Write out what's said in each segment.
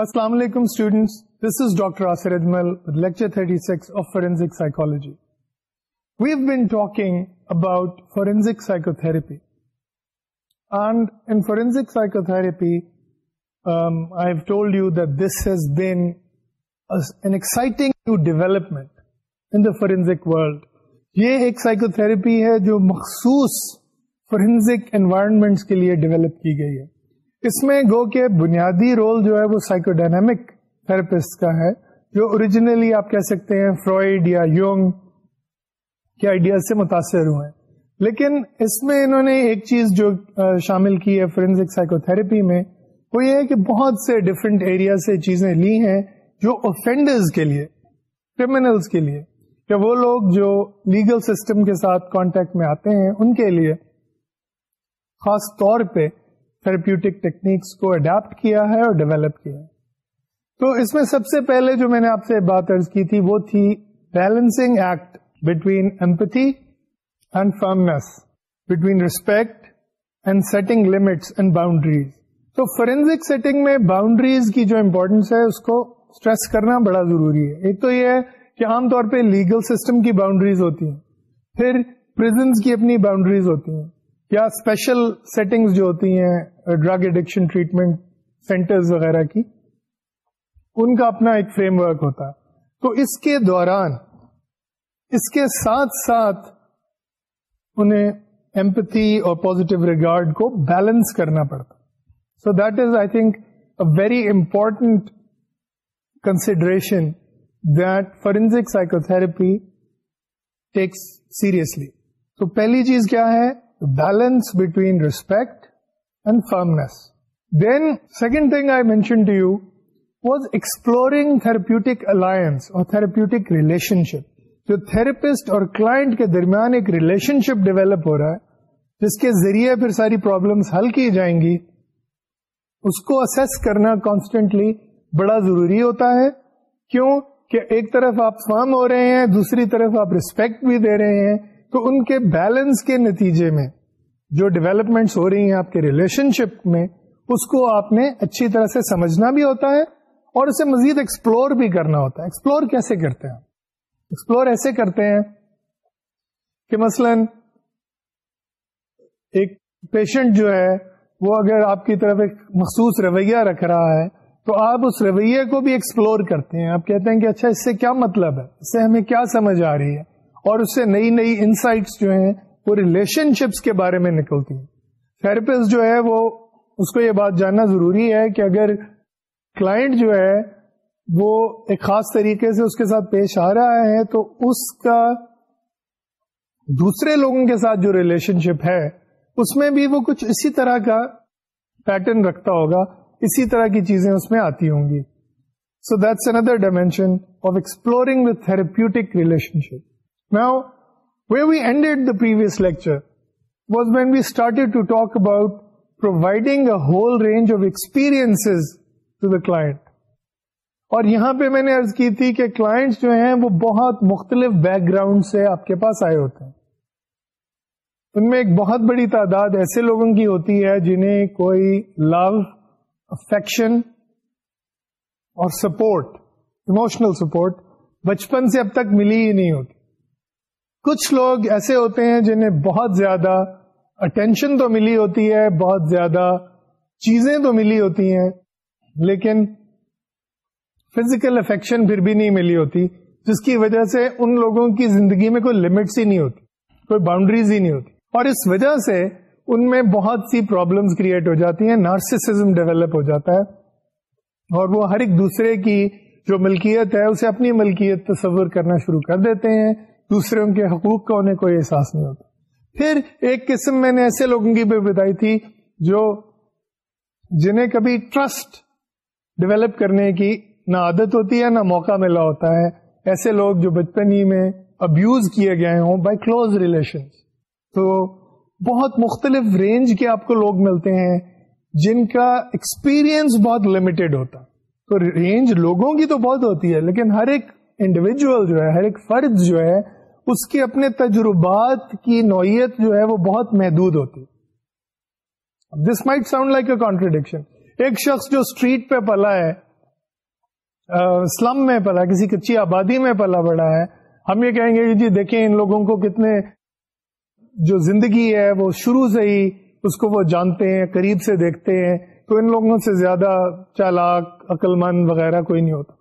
السلام علیکم students this is ڈاکٹروجی we've been talking اباؤٹوپی psycho have told you that this his world یہ ایک سائیکو تھراپی ہے جو مخصوص فورینزک انوائرمنٹس کے لیے ڈیولپ کی گئی ہے اس میں گو کے بنیادی رول جو ہے وہ سائیکو ڈائنمک تھراپسٹ کا ہے جو اوریجنلی آپ کہہ سکتے ہیں فرائڈ یا یونگ کے آئیڈیا سے متاثر ہوئے ہیں لیکن اس میں انہوں نے ایک چیز جو شامل کی ہے فورینسک سائیکو تھراپی میں وہ یہ ہے کہ بہت سے ڈفرینٹ ایریا سے چیزیں لی ہیں جو اوفینڈرز کے لیے کرمنلز کے لیے یا وہ لوگ جو لیگل سسٹم کے ساتھ کانٹیکٹ میں آتے ہیں ان کے لیے خاص طور پہ تھراپیوٹک ٹیکنیکس کو اڈاپٹ کیا ہے اور ڈیولپ کیا ہے تو اس میں سب سے پہلے جو میں نے آپ سے بات ارض کی تھی وہ تھی balancing act between empathy firmness between respect and setting limits and boundaries تو فورینزک سیٹنگ میں باؤنڈریز کی جو امپورٹینس ہے اس کو اسٹریس کرنا بڑا ضروری ہے ایک تو یہ ہے کہ عام طور پہ لیگل سسٹم کی باؤنڈریز ہوتی ہیں پھر پرزنس کی اپنی باؤنڈریز ہوتی ہیں یا اسپیشل سیٹنگز جو ہوتی ہیں ڈرگ اڈکشن ٹریٹمنٹ سینٹرز وغیرہ کی ان کا اپنا ایک فریم ورک ہوتا ہے تو اس کے دوران اس کے ساتھ ساتھ انہیں ایمپتھی اور پوزیٹو ریگارڈ کو بیلنس کرنا پڑتا so that is I think a very important consideration that forensic psychotherapy takes seriously تو پہلی چیز کیا ہے balance between respect and firmness then second thing I mention to you was exploring therapeutic alliance اور therapeutic relationship جو therapist اور client کے درمیان ایک ریلیشن شپ ڈیولپ ہو رہا ہے جس کے ذریعے پھر ساری پرابلمس حل کی جائیں گی اس کو اسس کرنا کانسٹینٹلی بڑا ضروری ہوتا ہے کیوں کہ ایک طرف آپ فارم ہو رہے ہیں دوسری طرف آپ ریسپیکٹ بھی دے رہے ہیں تو ان کے بیلنس کے نتیجے میں جو ڈیولپمنٹس ہو رہی ہیں آپ کے ریلیشن شپ میں اس کو آپ نے اچھی طرح سے سمجھنا بھی ہوتا ہے اور اسے مزید ایکسپلور بھی کرنا ہوتا ہے ایکسپلور کیسے کرتے ہیں ایکسپلور ایسے کرتے ہیں کہ مثلا ایک پیشنٹ جو ہے وہ اگر آپ کی طرف ایک مخصوص رویہ رکھ رہا ہے تو آپ اس رویے کو بھی ایکسپلور کرتے ہیں آپ کہتے ہیں کہ اچھا اس سے کیا مطلب ہے اس سے ہمیں کیا سمجھ آ رہی ہے اور اس سے نئی نئی انسائٹس جو ہیں وہ ریلیشن شپس کے بارے میں نکلتی ہیں تھراپسٹ جو ہے وہ اس کو یہ بات جاننا ضروری ہے کہ اگر کلائنٹ جو ہے وہ ایک خاص طریقے سے اس کے ساتھ پیش آ رہا ہے تو اس کا دوسرے لوگوں کے ساتھ جو ریلیشن شپ ہے اس میں بھی وہ کچھ اسی طرح کا پیٹرن رکھتا ہوگا اسی طرح کی چیزیں اس میں آتی ہوں گی so that's another dimension of exploring the therapeutic relationship Now, where we ended the previous lecture was when we started to talk about providing a whole range of experiences to the client. اور یہاں پہ میں نے ارض کی تھی کہ clients جو ہیں وہ بہت مختلف بیک گراؤنڈ سے آپ کے پاس آئے ہوتے ہیں ان میں ایک بہت بڑی تعداد ایسے لوگوں کی ہوتی ہے جنہیں کوئی لو افیکشن اور سپورٹ اموشنل سپورٹ بچپن سے اب تک ملی ہی نہیں ہوتی کچھ لوگ ایسے ہوتے ہیں جنہیں بہت زیادہ اٹینشن تو ملی ہوتی ہے بہت زیادہ چیزیں تو ملی ہوتی ہیں لیکن فزیکل افیکشن پھر بھی نہیں ملی ہوتی جس کی وجہ سے ان لوگوں کی زندگی میں کوئی لمٹس ہی نہیں ہوتی کوئی باؤنڈریز ہی نہیں ہوتی اور اس وجہ سے ان میں بہت سی پرابلمس کریٹ ہو جاتی ہیں نارسیسزم ڈیولپ ہو جاتا ہے اور وہ ہر ایک دوسرے کی جو ملکیت ہے اسے اپنی ملکیت تصور کرنا شروع کر دیتے ہیں دوسرے ان کے حقوق کا انہیں کوئی احساس نہیں ہوتا پھر ایک قسم میں نے ایسے لوگوں کی بھی بتائی تھی جو جنہیں کبھی ٹرسٹ ڈیولپ کرنے کی نہ عادت ہوتی ہے نہ موقع ملا ہوتا ہے ایسے لوگ جو بچپن ہی میں ابیوز کیے گئے ہوں بائی کلوز ریلیشن تو بہت مختلف رینج کے آپ کو لوگ ملتے ہیں جن کا ایکسپیرئنس بہت لمیٹڈ ہوتا تو رینج لوگوں کی تو بہت ہوتی ہے لیکن ہر ایک انڈیویجل جو ہے ہر ایک فرد جو ہے اس کے اپنے تجربات کی نوعیت جو ہے وہ بہت محدود ہوتی this might sound like a contradiction ایک شخص جو اسٹریٹ پہ پلا ہے سلم میں پلا کسی کچی آبادی میں پلا بڑا ہے ہم یہ کہیں گے کہ جی دیکھیں ان لوگوں کو کتنے جو زندگی ہے وہ شروع سے ہی اس کو وہ جانتے ہیں قریب سے دیکھتے ہیں تو ان لوگوں سے زیادہ چالاک عقل مند وغیرہ کوئی نہیں ہوتا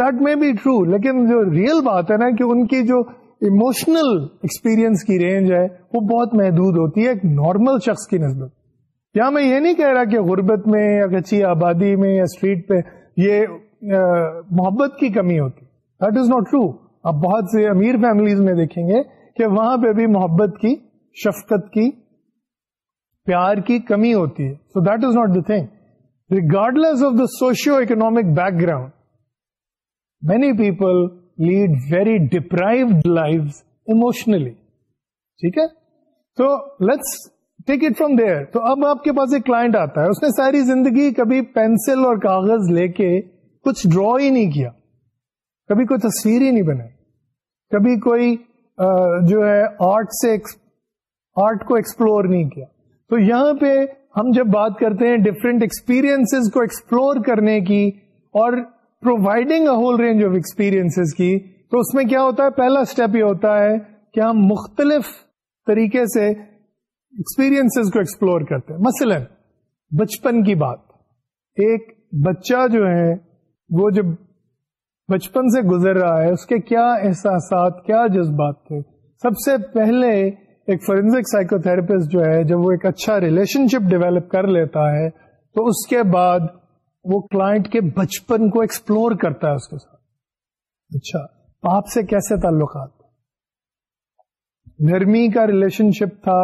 دیٹ مے بی ٹرو لیکن جو ریئل بات ہے نا کہ ان کی جو اموشنل ایکسپیرئنس کی رینج ہے وہ بہت محدود ہوتی ہے ایک نارمل شخص کی نسبت یا میں یہ نہیں کہہ رہا کہ غربت میں یا کچی آبادی میں یا اسٹریٹ پہ یہ محبت کی کمی ہوتی دیٹ از ناٹ ٹرو آپ بہت سے امیر فیملیز میں دیکھیں گے کہ وہاں پہ بھی محبت کی شفقت کی پیار کی کمی ہوتی ہے so that is not the thing regardless of the socio economic background many people lead very depletion ٹھیک ہے تو let's take it from there تو اب آپ کے پاس ایک کلائنٹ آتا ہے اس نے ساری زندگی کبھی پینسل اور کاغذ لے کے کچھ ڈرا ہی نہیں کیا کبھی کوئی تصویر ہی نہیں بنائی کبھی کوئی جو ہے آرٹ سے آرٹ کو ایکسپلور نہیں کیا تو یہاں پہ ہم جب بات کرتے ہیں ڈفرینٹ ایکسپیرئنس کو ایکسپلور کرنے کی اور providing whole range of experience کی تو اس میں کیا ہوتا ہے پہلا اسٹیپ یہ ہوتا ہے کہ ہم مختلف طریقے سے ایکسپیرئنس کو ایکسپلور کرتے ہیں مثلا بچپن بچپن کی بات ایک بچہ جو ہے وہ جب سے گزر رہا ہے اس کے کیا احساسات کیا جذبات تھے سب سے پہلے ایک فورینسک سائیکو تھراپسٹ جو ہے جب وہ ایک اچھا ریلیشن شپ ڈیولپ کر لیتا ہے تو اس کے بعد وہ کلائنٹ کے بچپن کو ایکسپلور کرتا ہے اس کے ساتھ اچھا باپ سے کیسے تعلقات نرمی کا ریلیشن شپ تھا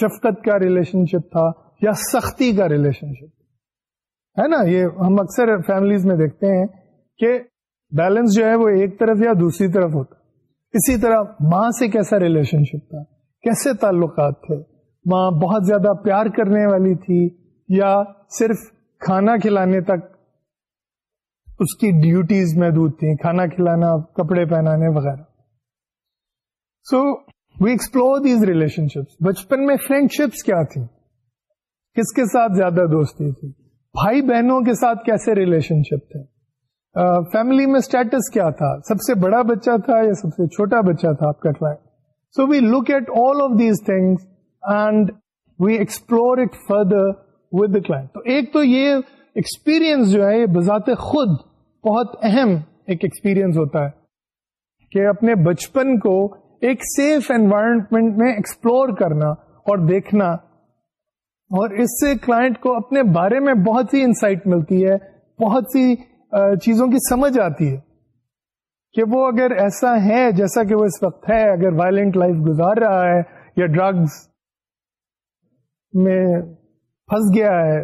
شفقت کا ریلیشن شپ تھا یا سختی کا ریلیشن شپ ہے نا یہ ہم اکثر فیملیز میں دیکھتے ہیں کہ بیلنس جو ہے وہ ایک طرف یا دوسری طرف ہوتا اسی طرح ماں سے کیسا ریلیشن شپ تھا کیسے تعلقات تھے ماں بہت زیادہ پیار کرنے والی تھی یا صرف کھانا کھلانے تک اس کی ڈیوٹیز محدود تھیں کھانا کھلانا کپڑے پہنانے وغیرہ so we explore these relationships بچپن میں فرینڈ شپس کیا تھی کس کے ساتھ زیادہ دوستی تھی بھائی بہنوں کے ساتھ کیسے ریلیشن شپ تھے فیملی میں اسٹیٹس کیا تھا سب سے بڑا بچہ تھا یا سب سے چھوٹا بچہ تھا آپ کا so we look at all of these things and we explore it further with the تو ایک تو یہ ایکسپیرئنس جو ہے یہ بذات خود بہت اہم ایک ایکسپیرئنس ہوتا ہے کہ اپنے بچپن کو ایک سیف انوائرمنٹ میں ایکسپلور کرنا اور دیکھنا اور اس سے کلائنٹ کو اپنے بارے میں بہت سی انسائٹ ملتی ہے بہت سی چیزوں کی سمجھ آتی ہے کہ وہ اگر ایسا ہے جیسا کہ وہ اس وقت ہے اگر وائلنٹ لائف گزار رہا ہے یا ڈرگز میں پھنس گیا ہے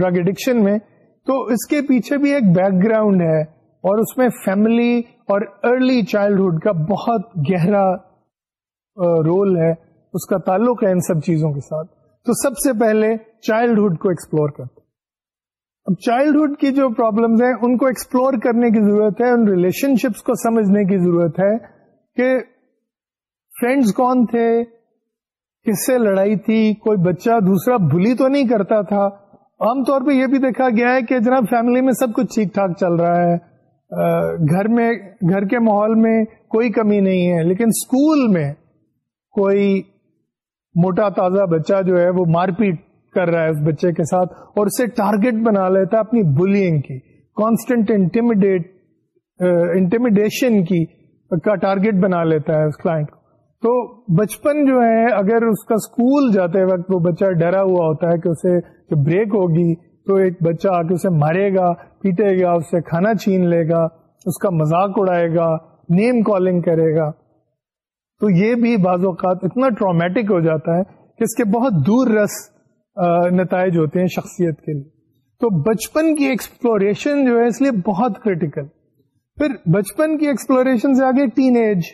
ڈرگ ایڈکشن میں تو اس کے پیچھے بھی ایک بیک گراؤنڈ ہے اور اس میں فیملی اور ارلی چائلڈہڈ کا بہت گہرا رول ہے اس کا تعلق ہے ان سب چیزوں کے ساتھ تو سب سے پہلے چائلڈہڈ کو ایکسپلور کرتے اب چائلڈہڈ کی جو پرابلمز ہیں ان کو ایکسپلور کرنے کی ضرورت ہے ان ریلیشن شپس کو سمجھنے کی ضرورت ہے کہ فرینڈز کون تھے کس سے لڑائی تھی کوئی بچہ دوسرا بھلی تو نہیں کرتا تھا عام طور پہ یہ بھی دیکھا گیا ہے کہ جناب فیملی میں سب کچھ ٹھیک ٹھاک چل رہا ہے گھر میں گھر کے ماحول میں کوئی کمی نہیں ہے لیکن اسکول میں کوئی موٹا تازہ بچہ جو ہے وہ مار پیٹ کر رہا ہے اس بچے کے ساتھ اور اسے ٹارگیٹ بنا لیتا ہے اپنی بلینگ کی کانسٹنٹ انٹیمیڈیٹ انٹیمیڈیشن کی کا ٹارگیٹ بنا لیتا ہے اس کو تو بچپن جو ہے اگر اس کا اسکول جاتے وقت وہ بچہ ڈرا ہوا ہوتا ہے کہ اسے بریک ہوگی تو ایک بچہ آ کے اسے مارے گا پیٹے گا اسے کھانا چھین لے گا اس کا مذاق اڑائے گا نیم کالنگ کرے گا تو یہ بھی بعض اوقات اتنا ٹرامیٹک ہو جاتا ہے کہ اس کے بہت دور رس نتائج ہوتے ہیں شخصیت کے لیے تو بچپن کی ایکسپلوریشن جو ہے اس لیے بہت کریٹیکل پھر بچپن کی ایکسپلوریشن سے آگے ٹین ایج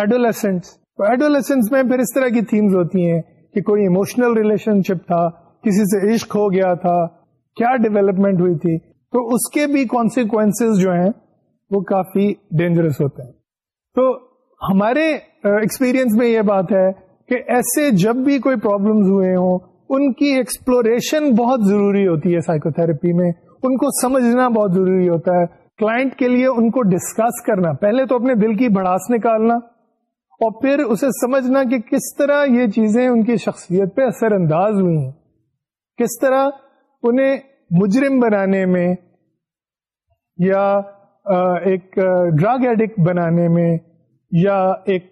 ایڈولیسنٹس تو ایڈولیسنس میں پھر اس طرح کی تھیمز ہوتی ہیں کہ کوئی ایموشنل ریلیشن شپ تھا کسی سے عشق ہو گیا تھا کیا ڈیولپمنٹ ہوئی تھی تو اس کے بھی کانسیکوینس جو ہیں وہ کافی ڈینجرس ہوتے ہیں تو ہمارے ایکسپیرئنس میں یہ بات ہے کہ ایسے جب بھی کوئی پرابلمز ہوئے ہوں ان کی ایکسپلوریشن بہت ضروری ہوتی ہے سائیکو تھراپی میں ان کو سمجھنا بہت ضروری ہوتا ہے کلائنٹ کے لیے ان کو ڈسکس کرنا پہلے تو اپنے دل کی بڑاس نکالنا اور پھر اسے سمجھنا کہ کس طرح یہ چیزیں ان کی شخصیت پہ اثر انداز ہوئی ہیں کس طرح انہیں مجرم بنانے میں یا ایک ڈرگ ایڈکٹ بنانے میں یا ایک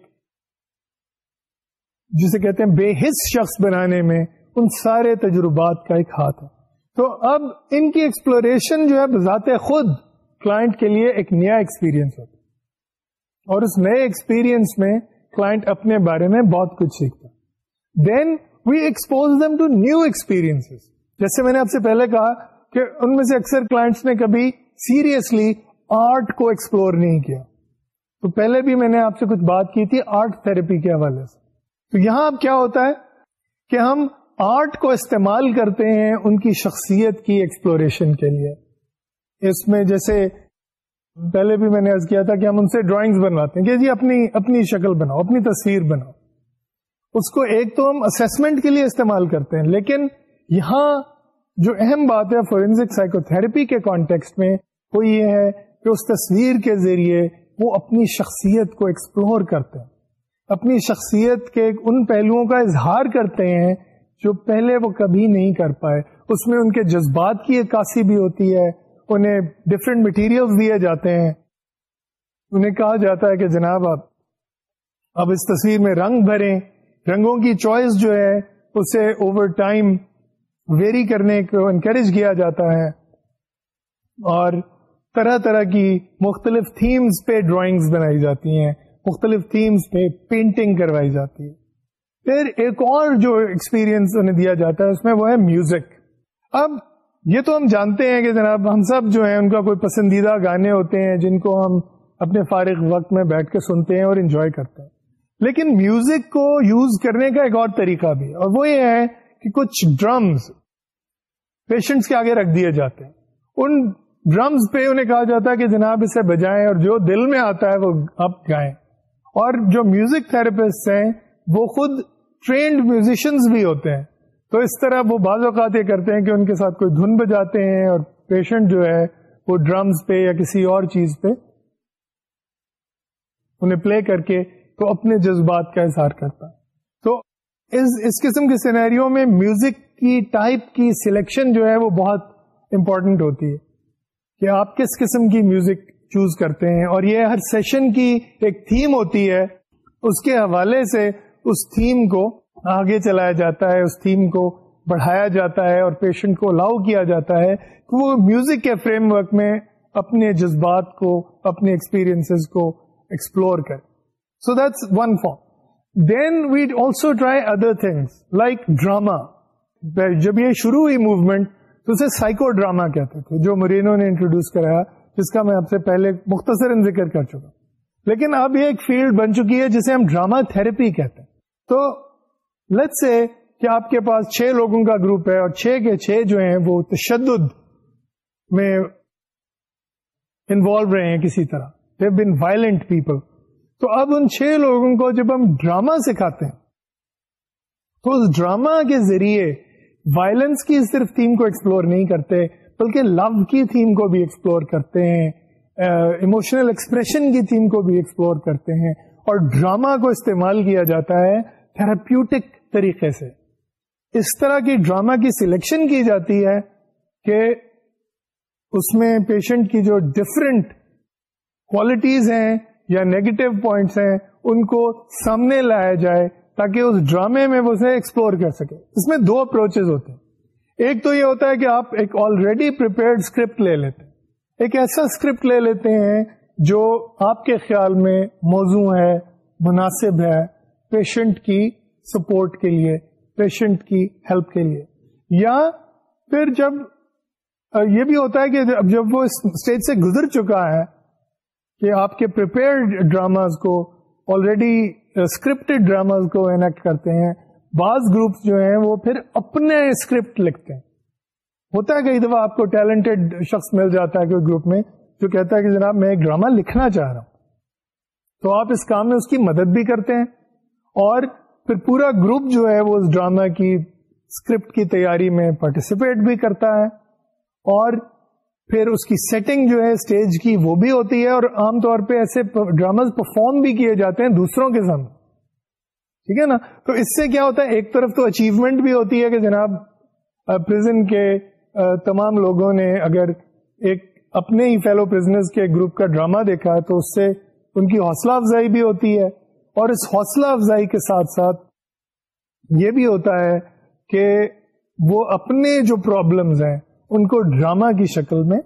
جسے کہتے ہیں بے حص شخص بنانے میں ان سارے تجربات کا ایک ہاتھ ہے تو اب ان کی ایکسپلوریشن جو ہے ذات خود کلائنٹ کے لیے ایک نیا ایکسپیرینس ہوتا ہے اور اس نئے ایکسپیرئنس میں کلائنٹ اپنے بارے میں بہت کچھ سیکھتا then we expose them to new experience جیسے میں نے آپ سے پہلے کہا کہ ان میں سے اکثر کلائنٹس نے کبھی سیریسلی آرٹ کو ایکسپلور نہیں کیا تو پہلے بھی میں نے آپ سے کچھ بات کی تھی آرٹ تھراپی کے حوالے سے تو یہاں اب کیا ہوتا ہے کہ ہم آرٹ کو استعمال کرتے ہیں ان کی شخصیت کی ایکسپلوریشن کے لیے اس میں جیسے پہلے بھی میں نے کیا تھا کہ ہم ان سے ڈرائنگز بنواتے ہیں کہ جی اپنی اپنی اپنی شکل بناؤ بناؤ تصویر اس کو ایک تو ہم کے لیے استعمال کرتے ہیں لیکن یہاں جو اہم بات ہے کے کانٹیکس میں وہ یہ ہے کہ اس تصویر کے ذریعے وہ اپنی شخصیت کو ایکسپلور کرتے ہیں اپنی شخصیت کے ان پہلوؤں کا اظہار کرتے ہیں جو پہلے وہ کبھی نہیں کر پائے اس میں ان کے جذبات کی عکاسی بھی ہوتی ہے انہیں ڈفرینٹ مٹیریل دیے جاتے ہیں انہیں کہا جاتا ہے کہ جناب آپ اب اس تصویر میں رنگ بھریں رنگوں کی چوائس جو ہے اسے اوور ٹائم ویری کرنے کو انکریج کیا جاتا ہے اور طرح طرح کی مختلف تھیمز پہ ڈرائنگز بنائی جاتی ہیں مختلف تھیمز پہ پینٹنگ کروائی جاتی ہے پھر ایک اور جو ایکسپیرئنس دیا جاتا ہے اس میں وہ ہے میوزک اب یہ تو ہم جانتے ہیں کہ جناب ہم سب جو ہیں ان کا کوئی پسندیدہ گانے ہوتے ہیں جن کو ہم اپنے فارغ وقت میں بیٹھ کے سنتے ہیں اور انجوائے کرتے ہیں لیکن میوزک کو یوز کرنے کا ایک اور طریقہ بھی اور وہ یہ ہے کہ کچھ ڈرمز پیشنٹس کے آگے رکھ دیے جاتے ہیں ان ڈرمز پہ انہیں کہا جاتا ہے کہ جناب اسے بجائیں اور جو دل میں آتا ہے وہ آپ گائیں اور جو میوزک تھراپسٹ ہیں وہ خود ٹرینڈ میوزیشنز بھی ہوتے ہیں تو اس طرح وہ بعض اوقات یہ کرتے ہیں کہ ان کے ساتھ کوئی دھن بجاتے ہیں اور پیشنٹ جو ہے وہ ڈرمز پہ یا کسی اور چیز پہ انہیں پلے کر کے تو اپنے جذبات کا اظہار کرتا تو اس اس قسم کے سینیریوں میں میوزک کی ٹائپ کی سلیکشن جو ہے وہ بہت امپورٹنٹ ہوتی ہے کہ آپ کس قسم کی میوزک چوز کرتے ہیں اور یہ ہر سیشن کی ایک تھیم ہوتی ہے اس کے حوالے سے اس تھیم کو آگے چلایا جاتا ہے اس تھیم کو بڑھایا جاتا ہے اور پیشنٹ کو الاؤ کیا جاتا ہے وہ میوزک کے فریم ورک میں اپنے جذبات کو اپنے ایکسپیرئنس کو ایکسپلور کرے so that's one form then we'd also try other things like drama جب یہ شروع ہوئی موومنٹ تو اسے سائیکو ڈراما کہتے تھے جو مرینو نے انٹروڈیوس کرایا جس کا میں آپ سے پہلے مختصر ذکر کر چکا لیکن اب یہ ایک فیلڈ بن چکی ہے جسے ہم ڈراما تھراپی کہتے ہیں تو لیٹ سے کہ آپ کے پاس چھ لوگوں کا گروپ ہے اور چھ کے چھ جو ہیں وہ تشدد میں انوالو رہے ہیں کسی طرح دیو بن وائلنٹ پیپل تو اب ان چھ لوگوں کو جب ہم ڈراما سکھاتے ہیں تو اس ڈراما کے ذریعے وائلنس کی صرف تھیم کو ایکسپلور نہیں کرتے بلکہ لو کی تھیم کو بھی ایکسپلور کرتے ہیں ایموشنل uh, ایکسپریشن کی تھیم کو بھی ایکسپلور کرتے ہیں اور ڈراما کو استعمال کیا جاتا ہے تھراپیوٹک طریقے سے اس طرح کی ڈراما کی سلیکشن کی جاتی ہے کہ اس میں پیشنٹ کی جو ڈفرینٹ کوالٹیز ہیں یا نیگیٹو پوائنٹس ہیں ان کو سامنے لایا جائے تاکہ اس ڈرامے میں وہ اسے ایکسپلور کر سکے اس میں دو اپروچز ہوتے ہیں ایک تو یہ ہوتا ہے کہ آپ ایک آلریڈی اسکرپٹ لے لیتے ہیں ایک ایسا اسکرپٹ لے لیتے ہیں جو آپ کے خیال میں موزوں ہے مناسب ہے پیشنٹ کی سپورٹ کے لیے پیشنٹ کی ہیلپ کے لیے یا پھر جب یہ بھی ہوتا ہے کہ جب وہ اسٹیج سے گزر چکا ہے کہ آپ کے پریپیئرڈ ڈراماز کو آلریڈی اسکرپٹ کو انیکٹ کرتے ہیں بعض گروپس جو ہیں وہ پھر اپنے اسکرپٹ لکھتے ہیں ہوتا ہے کئی دفعہ آپ کو ٹیلنٹڈ شخص مل جاتا ہے کوئی گروپ میں جو کہتا ہے کہ جناب میں ایک ڈراما لکھنا چاہ رہا ہوں تو آپ اس کام میں اس کی مدد بھی کرتے ہیں اور پھر پورا گروپ جو ہے وہ اس ڈراما کی اسکرپٹ کی تیاری میں پارٹیسپیٹ بھی کرتا ہے اور پھر اس کی سیٹنگ جو ہے اسٹیج کی وہ بھی ہوتی ہے اور عام طور پہ ایسے ڈراماز پرفارم بھی کیے جاتے ہیں دوسروں کے سامنے ٹھیک ہے نا تو اس سے کیا ہوتا ہے ایک طرف تو اچیومنٹ بھی ہوتی ہے کہ جناب پرزن کے تمام لوگوں نے اگر ایک اپنے ہی فیلو کے گروپ کا ڈراما دیکھا تو اس سے ان کی حوصلہ افزائی بھی ہوتی ہے اور اس حوصلہ افزائی کے ساتھ ساتھ یہ بھی ہوتا ہے کہ وہ اپنے جو پرابلمز ہیں ان کو ڈراما کی شکل میں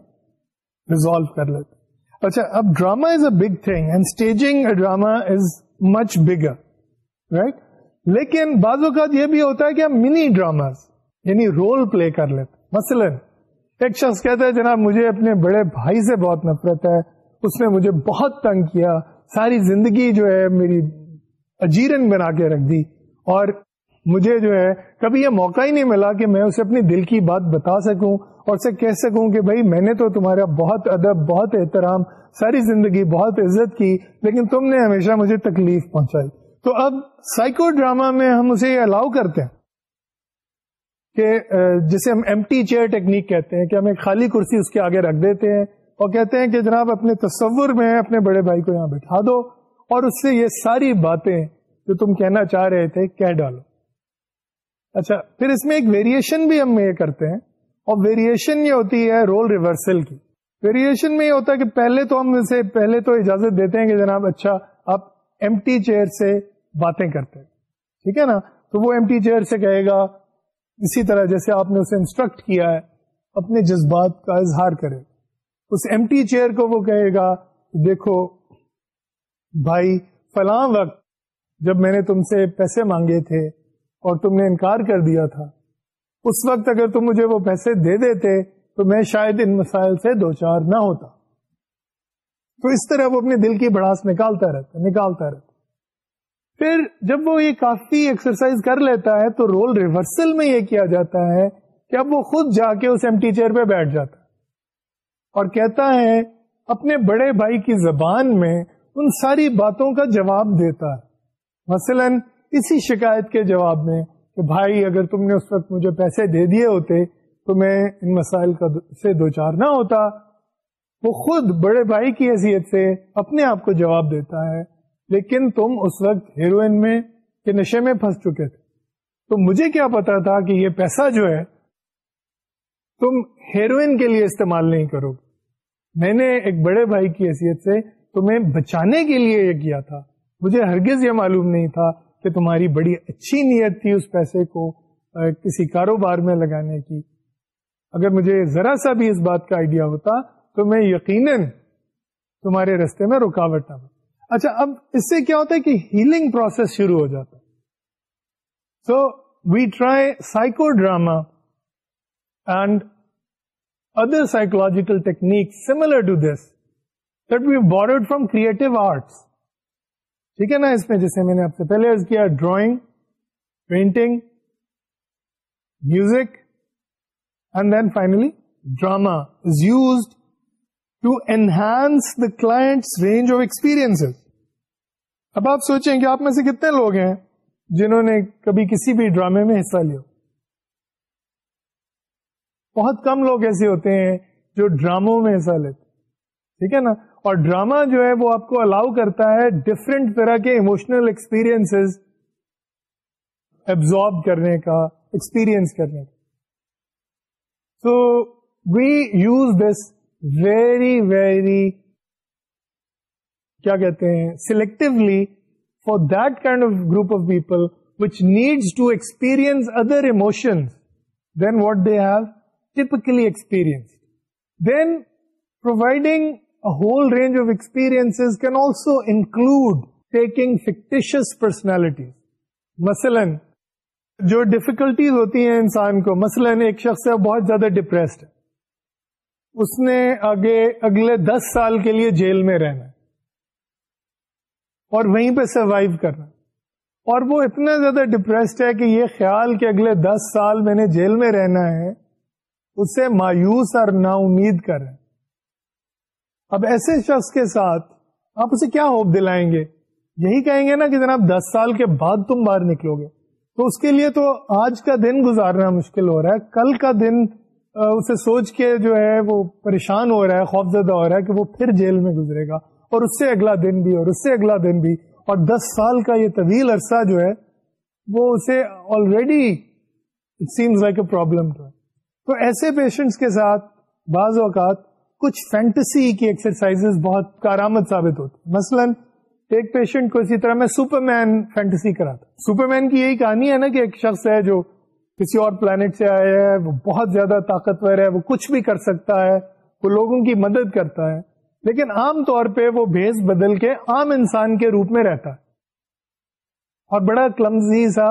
ریزالو کر لیتے اچھا اب drama is is a big thing and staging drama much bigger right لیکن بعض اوقات یہ بھی ہوتا ہے کہ ہم منی ڈراماز یعنی رول پلے کر لیتے مثلاً ایک شخص کہتا ہے جناب مجھے اپنے بڑے بھائی سے بہت نفرت ہے اس نے مجھے بہت تنگ کیا ساری زندگی جو ہے میری اجیرن بنا کے رکھ دی اور مجھے جو ہے کبھی یہ موقع ہی نہیں ملا کہ میں اسے اپنی دل کی بات بتا سکوں اور اسے کہہ سکوں کہ بھائی میں نے تو تمہارا بہت ادب بہت احترام ساری زندگی بہت عزت کی لیکن تم نے ہمیشہ مجھے تکلیف پہنچائی تو اب سائیکو ڈراما میں ہم اسے یہ الاؤ کرتے ہیں کہ جسے ہم ایم ٹی چیئر ٹیکنیک کہتے ہیں کہ ہم ایک خالی کرسی اس کے آگے رکھ دیتے ہیں اور کہتے ہیں کہ جناب اپنے تصور میں اپنے بڑے بھائی کو یہاں بیٹھا دو اور اس سے یہ ساری باتیں جو تم کہنا چاہ رہے تھے کہہ ڈالو اچھا پھر اس میں ایک ویریشن بھی ہم یہ کرتے ہیں اور ویریشن یہ ہوتی ہے رول ریورسل کی ویریشن میں یہ ہوتا ہے کہ پہلے تو ہم اسے پہلے تو اجازت دیتے ہیں کہ جناب اچھا آپ ایم ٹی چیئر سے باتیں کرتے ہیں ٹھیک ہے نا تو وہ ایم ٹی چیئر سے کہے گا اسی طرح جیسے آپ نے اسے انسٹرکٹ کیا ہے اپنے جذبات کا اظہار کرے اس ایم ٹی چیئر کو وہ کہے گا دیکھو بھائی فلاں وقت جب میں نے تم سے پیسے مانگے تھے اور تم نے انکار کر دیا تھا اس وقت اگر تم مجھے وہ پیسے دے دیتے تو میں شاید ان مسائل دو چار نہ ہوتا تو اس طرح وہ اپنے دل کی بڑھاس نکالتا رہتا نکالتا رہتا پھر جب وہ یہ کافی ایکسرسائز کر لیتا ہے تو رول ریورسل میں یہ کیا جاتا ہے کہ اب وہ خود جا کے اس ایمٹی چیئر پہ بیٹھ جاتا اور کہتا ہے اپنے بڑے بھائی کی زبان میں ان ساری باتوں کا جواب دیتا ہے مثلا اسی شکایت کے جواب میں کہ بھائی اگر تم نے اس وقت مجھے پیسے دے دیے ہوتے تو میں ان مسائل کا سے دو نہ ہوتا وہ خود بڑے بھائی کی حیثیت سے اپنے آپ کو جواب دیتا ہے لیکن تم اس وقت ہیروئن میں نشے میں پھنس چکے تھے تو مجھے کیا پتا تھا کہ یہ پیسہ جو ہے تم ہیروئن کے لیے استعمال نہیں کرو میں نے ایک بڑے بھائی کی حیثیت سے تمہیں بچانے کے لیے یہ کیا تھا مجھے ہرگز یہ معلوم نہیں تھا کہ تمہاری بڑی اچھی نیت تھی اس پیسے کو کسی کاروبار میں لگانے کی اگر مجھے ذرا سا بھی اس بات کا آئیڈیا ہوتا تو میں یقیناً تمہارے رستے میں رکاوٹ نہ اچھا اب اس سے کیا ہوتا ہے کہ ہیلنگ پروسیس شروع ہو جاتا so we try psychodrama and other psychological technique similar to this ٹھیک ہے نا اس میں جیسے میں نے آپ سے پہلے کیا drawing painting music and then finally drama is to enhance the class range of experience اب آپ سوچیں کہ آپ میں سے کتنے لوگ ہیں جنہوں نے کبھی کسی بھی ڈرامے میں حصہ لیا بہت کم لوگ ایسے ہوتے ہیں جو ڈراموں میں حصہ لیتے ٹھیک ہے نا اور ڈراما جو ہے وہ آپ کو الاؤ کرتا ہے ڈفرینٹ طرح کے اموشنل ایکسپیرئنس ایبزارب کرنے کا ایکسپیرئنس کرنے کا so we use this very very کیا کہتے ہیں selectively for that kind of group of people which needs to experience other emotions then what they have typically experience then providing whole range of experience can also include taking fictitious personalities مثلاً جو difficulties ہوتی ہیں انسان کو مثلاً ایک شخص ہے بہت زیادہ ڈپریسڈ ہے اس نے آگے اگلے دس سال کے لیے جیل میں رہنا اور وہیں پہ سروائیو کرنا اور وہ اتنا زیادہ ڈپریسڈ ہے کہ یہ خیال کہ اگلے دس سال میں نے جیل میں رہنا ہے اسے مایوس اور نا امید کریں اب ایسے شخص کے ساتھ آپ اسے کیا ہوپ دلائیں گے یہی کہیں گے نا کہ جناب دس سال کے بعد تم باہر نکلو گے تو اس کے لیے تو آج کا دن گزارنا مشکل ہو رہا ہے کل کا دن اسے سوچ کے جو ہے وہ پریشان ہو رہا ہے خوفزدہ ہو رہا ہے کہ وہ پھر جیل میں گزرے گا اور اس سے اگلا دن بھی اور اس سے اگلا دن بھی اور دس سال کا یہ طویل عرصہ جو ہے وہ اسے already seems like a problem تو ایسے پیشنٹس کے ساتھ بعض اوقات کچھ فینٹسی کی ایکسرسائز بہت کارآمد ثابت ہوتی مثلا ایک پیشنٹ کو اسی طرح میں سپر مین فینٹسی کراتا سپر مین کی یہی کہانی ہے نا کہ ایک شخص ہے جو کسی اور پلانٹ سے آیا ہے وہ بہت زیادہ طاقتور ہے وہ کچھ بھی کر سکتا ہے وہ لوگوں کی مدد کرتا ہے لیکن عام طور پہ وہ بھیس بدل کے عام انسان کے روپ میں رہتا ہے اور بڑا کلمزی سا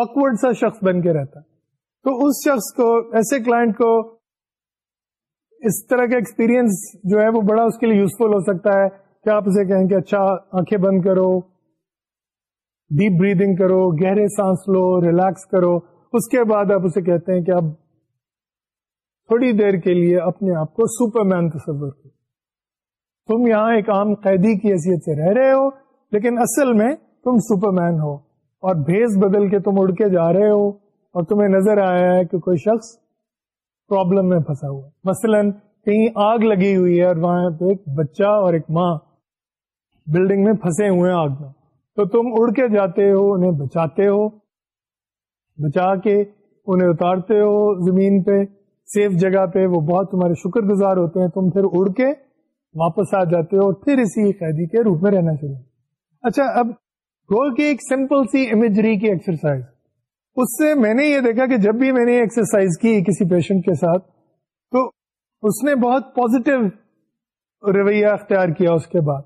آکورڈ سا شخص بن کے رہتا ہے تو اس شخص کو ایسے کلائنٹ کو اس طرح کا ایکسپیرئنس جو ہے وہ بڑا اس کے لیے یوزفل ہو سکتا ہے کہ آپ اسے کہیں کہ اچھا آنکھیں بند کرو ڈیپ بریدنگ کرو گہرے سانس لو ریلیکس کرو اس کے بعد آپ اسے کہتے ہیں کہ آپ تھوڑی دیر کے لیے اپنے آپ کو سپر مین تصور کرو تم یہاں ایک عام قیدی کی حیثیت سے رہ رہے ہو لیکن اصل میں تم سپر مین ہو اور بھیز بدل کے تم اڑ کے جا رہے ہو اور تمہیں نظر آیا ہے کہ کوئی شخص پرابلم میں پھنسا ہوا مثلا کہیں آگ لگی ہوئی ہے اور وہاں پہ ایک بچہ اور ایک ماں بلڈنگ میں پھنسے ہوئے ہیں آگ میں تو تم اڑ کے جاتے ہو انہیں بچاتے ہو بچا کے انہیں اتارتے ہو زمین پہ سیف جگہ پہ وہ بہت تمہارے شکر گزار ہوتے ہیں تم پھر اڑ کے واپس آ جاتے ہو پھر اسی قیدی کے روپ میں رہنا شروع اچھا اب گول کی ایک سمپل سی امیجری کی ایکسرسائز اس سے میں نے یہ دیکھا کہ جب بھی میں نے ایکسرسائز کی کسی پیشنٹ کے ساتھ تو اس نے بہت پازیٹو رویہ اختیار کیا اس کے بعد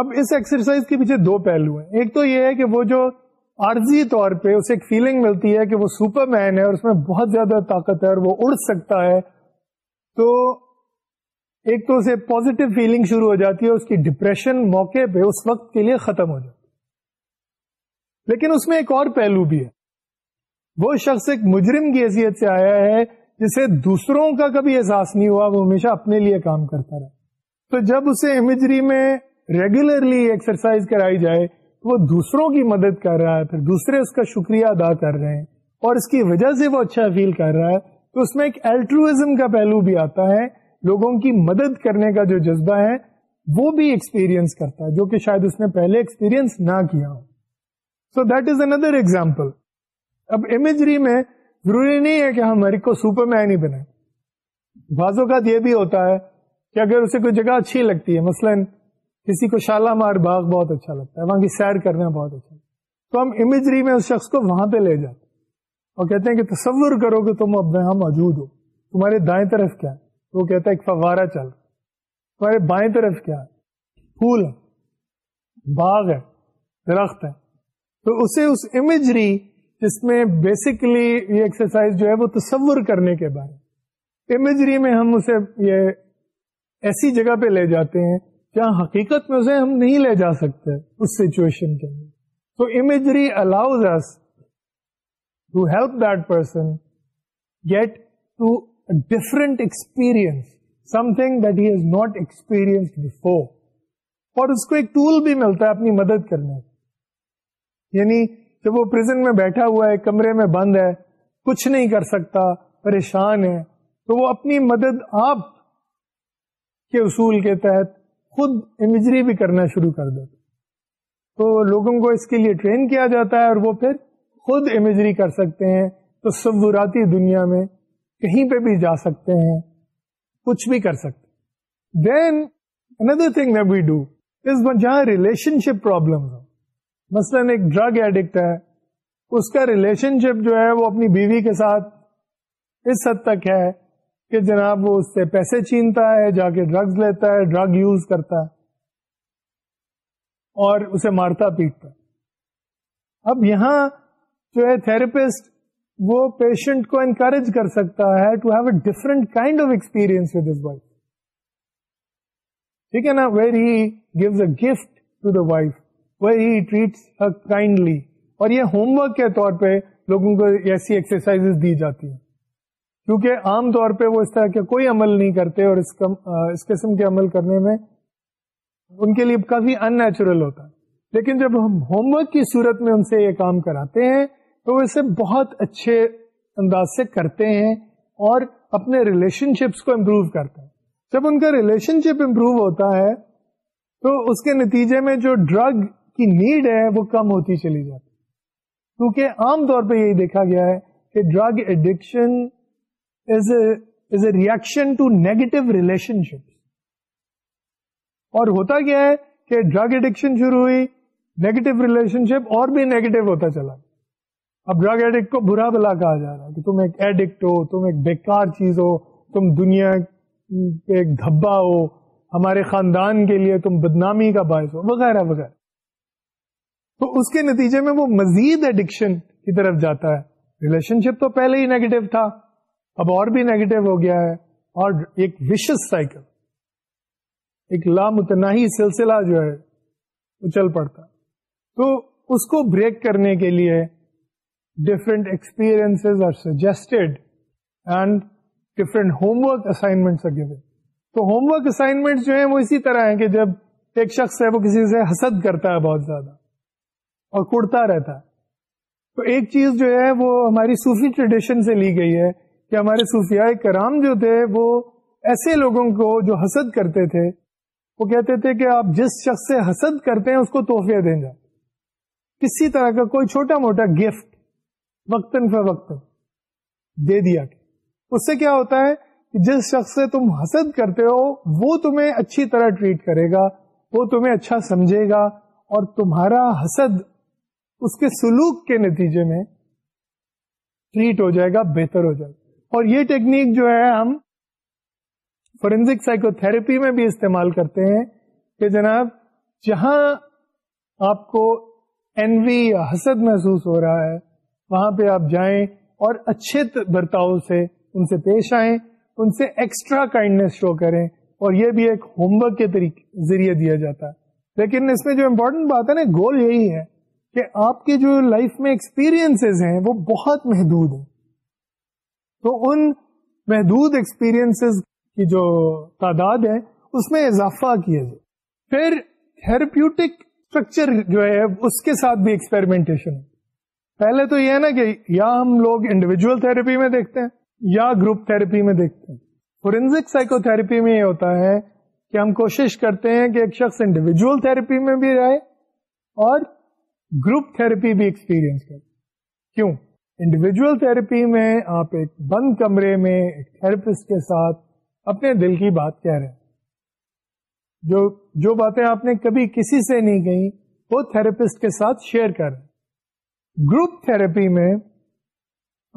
اب اس ایکسرسائز کے پیچھے دو پہلو ہیں ایک تو یہ ہے کہ وہ جو عارضی طور پہ اسے ایک فیلنگ ملتی ہے کہ وہ سپر مین ہے اور اس میں بہت زیادہ طاقت ہے اور وہ اڑ سکتا ہے تو ایک تو اسے پازیٹو فیلنگ شروع ہو جاتی ہے اس کی ڈپریشن موقع پہ اس وقت کے لیے ختم ہو جاتی ہے لیکن اس میں ایک اور پہلو بھی ہے وہ شخص ایک مجرم کی حیثیت سے آیا ہے جسے دوسروں کا کبھی احساس نہیں ہوا وہ ہمیشہ اپنے لیے کام کرتا رہا تو جب اسے امیجری میں ریگولرلی ایکسرسائز کرائی جائے تو وہ دوسروں کی مدد کر رہا ہے پھر دوسرے اس کا شکریہ ادا کر رہے ہیں اور اس کی وجہ سے وہ اچھا فیل کر رہا ہے تو اس میں ایک الٹروئزم کا پہلو بھی آتا ہے لوگوں کی مدد کرنے کا جو جذبہ ہے وہ بھی ایکسپیرئنس کرتا ہے جو کہ شاید اس نے پہلے ایکسپیرئنس نہ کیا ہو so that is another example اب امیجری میں ضروری نہیں ہے کہ ہم کو سپر مین ہی میں بعض اوقات یہ بھی ہوتا ہے کہ اگر اسے کوئی جگہ اچھی لگتی ہے مثلا کسی کو شالامار باغ بہت اچھا لگتا ہے وہاں کی سیر کرنا بہت اچھا لگتا ہے تو ہم امیجری میں اس شخص کو وہاں پہ لے جاتے ہیں اور کہتے ہیں کہ تصور کرو کہ تم اب یہاں موجود ہو تمہارے دائیں طرف کیا ہے وہ کہتا ہے ایک فوارہ چل رہا تمہارے بائیں طرف کیا ہے پھول ہے باغ ہے درخت ہے تو اسے اس امیجری جس میں بیسکلی یہ ایکسرسائز جو ہے وہ تصور کرنے کے بارے امیجری میں ہم اسے یہ ایسی جگہ پہ لے جاتے ہیں جہاں حقیقت میں اسے ہم نہیں لے جا سکتے اس سچویشن کے اندر تو imagery allows us to help that person get to different experience something that he is not experience before اور اس کو ایک ٹول بھی ملتا ہے اپنی مدد کرنے یعنی جب وہ پرزن میں بیٹھا ہوا ہے کمرے میں بند ہے کچھ نہیں کر سکتا پریشان ہے تو وہ اپنی مدد آپ کے اصول کے تحت خود امیجری بھی کرنا شروع کر دیتے تو لوگوں کو اس کے لیے ٹرین کیا جاتا ہے اور وہ پھر خود امیجری کر سکتے ہیں تو سوراتی دنیا میں کہیں پہ بھی جا سکتے ہیں کچھ بھی کر سکتے then another thing we do is جہاں ریلیشن شپ پرابلم ہو مثلا ایک ڈرگ ایڈکٹ ہے اس کا ریلیشن شپ جو ہے وہ اپنی بیوی کے ساتھ اس حد تک ہے کہ جناب وہ اس سے پیسے چھینتا ہے جا کے ڈرگز لیتا ہے ڈرگ یوز کرتا ہے اور اسے مارتا پیٹتا اب یہاں جو ہے تھراپسٹ وہ پیشنٹ کو انکریج کر سکتا ہے to have a different kind of experience with wife ٹھیک ہے نا very he gives a gift to the wife treats treats kindly اور یہ ہوم ورک کے طور پہ لوگوں کو ایسی ایکسرسائز دی جاتی ہیں کیونکہ عام طور پہ وہ اس طرح کے کوئی عمل نہیں کرتے اور اس کم اس قسم کے عمل کرنے میں ان کے لیے کافی ان نیچرل ہوتا ہے لیکن جب ہم ہوم ورک کی صورت میں ان سے یہ کام کراتے ہیں تو وہ اسے بہت اچھے انداز سے کرتے ہیں اور اپنے ریلیشن شپس کو امپروو کرتے ہیں جب ان کا ریلیشن شپ امپروو ہوتا ہے تو اس کے نتیجے میں جو ڈرگ کی نیڈ ہے وہ کم ہوتی چلی جاتی کیونکہ عام طور پہ یہی دیکھا گیا ہے کہ drug is a reaction to negative relation اور ہوتا کیا ہے کہ ڈرگ ایڈکشن شروع ہوئی نیگیٹو ریلیشن شپ اور بھی نیگیٹو ہوتا چلا اب ڈرگ ایڈکٹ کو برا بلا کہا جا رہا کہ تم ایک ایڈکٹ ہو تم ایک بیکار چیز ہو تم دنیا ایک دھبا ہو ہمارے خاندان کے لیے تم بدنامی کا باعث ہو وغیرہ وغیرہ تو اس کے نتیجے میں وہ مزید ایڈکشن کی طرف جاتا ہے ریلیشن شپ تو پہلے ہی نیگیٹو تھا اب اور بھی نیگیٹو ہو گیا ہے اور ایک سائیکل ایک لامتنا سلسلہ جو ہے وہ چل پڑتا تو اس کو بریک کرنے کے لیے different experience are suggested and different homework assignments تو ہوم ورک اسائنمنٹ جو ہیں وہ اسی طرح ہیں کہ جب ایک شخص ہے وہ کسی سے حسد کرتا ہے بہت زیادہ اور کڑتا رہتا تو ایک چیز جو ہے وہ ہماری صوفی ٹریڈیشن سے لی گئی ہے کہ ہمارے صوفیاء کرام جو تھے وہ ایسے لوگوں کو جو حسد کرتے تھے وہ کہتے تھے کہ آپ جس شخص سے حسد کرتے ہیں اس کو توحفے دیں گے کسی طرح کا کوئی چھوٹا موٹا گفٹ وقتاً فوقتاً دے دیا اس سے کیا ہوتا ہے کہ جس شخص سے تم حسد کرتے ہو وہ تمہیں اچھی طرح ٹریٹ کرے گا وہ تمہیں اچھا سمجھے گا اور تمہارا حسد اس کے سلوک کے نتیجے میں ٹریٹ ہو جائے گا بہتر ہو جائے گا اور یہ ٹیکنیک جو ہے ہم فورینسک سائیکو تھراپی میں بھی استعمال کرتے ہیں کہ جناب جہاں آپ کو یا حسد محسوس ہو رہا ہے وہاں پہ آپ جائیں اور اچھے برتاؤ سے ان سے پیش آئیں ان سے ایکسٹرا کائنڈنیس شو کریں اور یہ بھی ایک ہوم ورک کے ذریعے دیا جاتا ہے لیکن اس میں جو امپورٹنٹ بات ہے نا گول یہی ہے کہ آپ کے جو لائف میں ایکسپیرئنس ہیں وہ بہت محدود ہیں تو ان محدود ایکسپیرئنس کی جو تعداد ہے اس میں اضافہ کیا جائے پھر تھراپیوٹک اسٹرکچر جو ہے اس کے ساتھ بھی ایکسپیریمنٹیشن پہلے تو یہ ہے نا کہ یا ہم لوگ انڈیویجل تھراپی میں دیکھتے ہیں یا گروپ تھراپی میں دیکھتے ہیں فورینزک سائیکو تھراپی میں یہ ہوتا ہے کہ ہم کوشش کرتے ہیں کہ ایک شخص انڈیویجل تھراپی میں بھی رہے اور گروپ تھراپی بھی ایکسپیرئنس کر کیوں انڈیویجل تھراپی میں آپ ایک بند کمرے میں ایک تھراپسٹ کے ساتھ اپنے دل کی بات کہہ رہے ہیں جو جو باتیں آپ نے کبھی کسی سے نہیں کہیں وہ تھراپسٹ کے ساتھ شیئر کر رہے ہیں گروپ تھراپی میں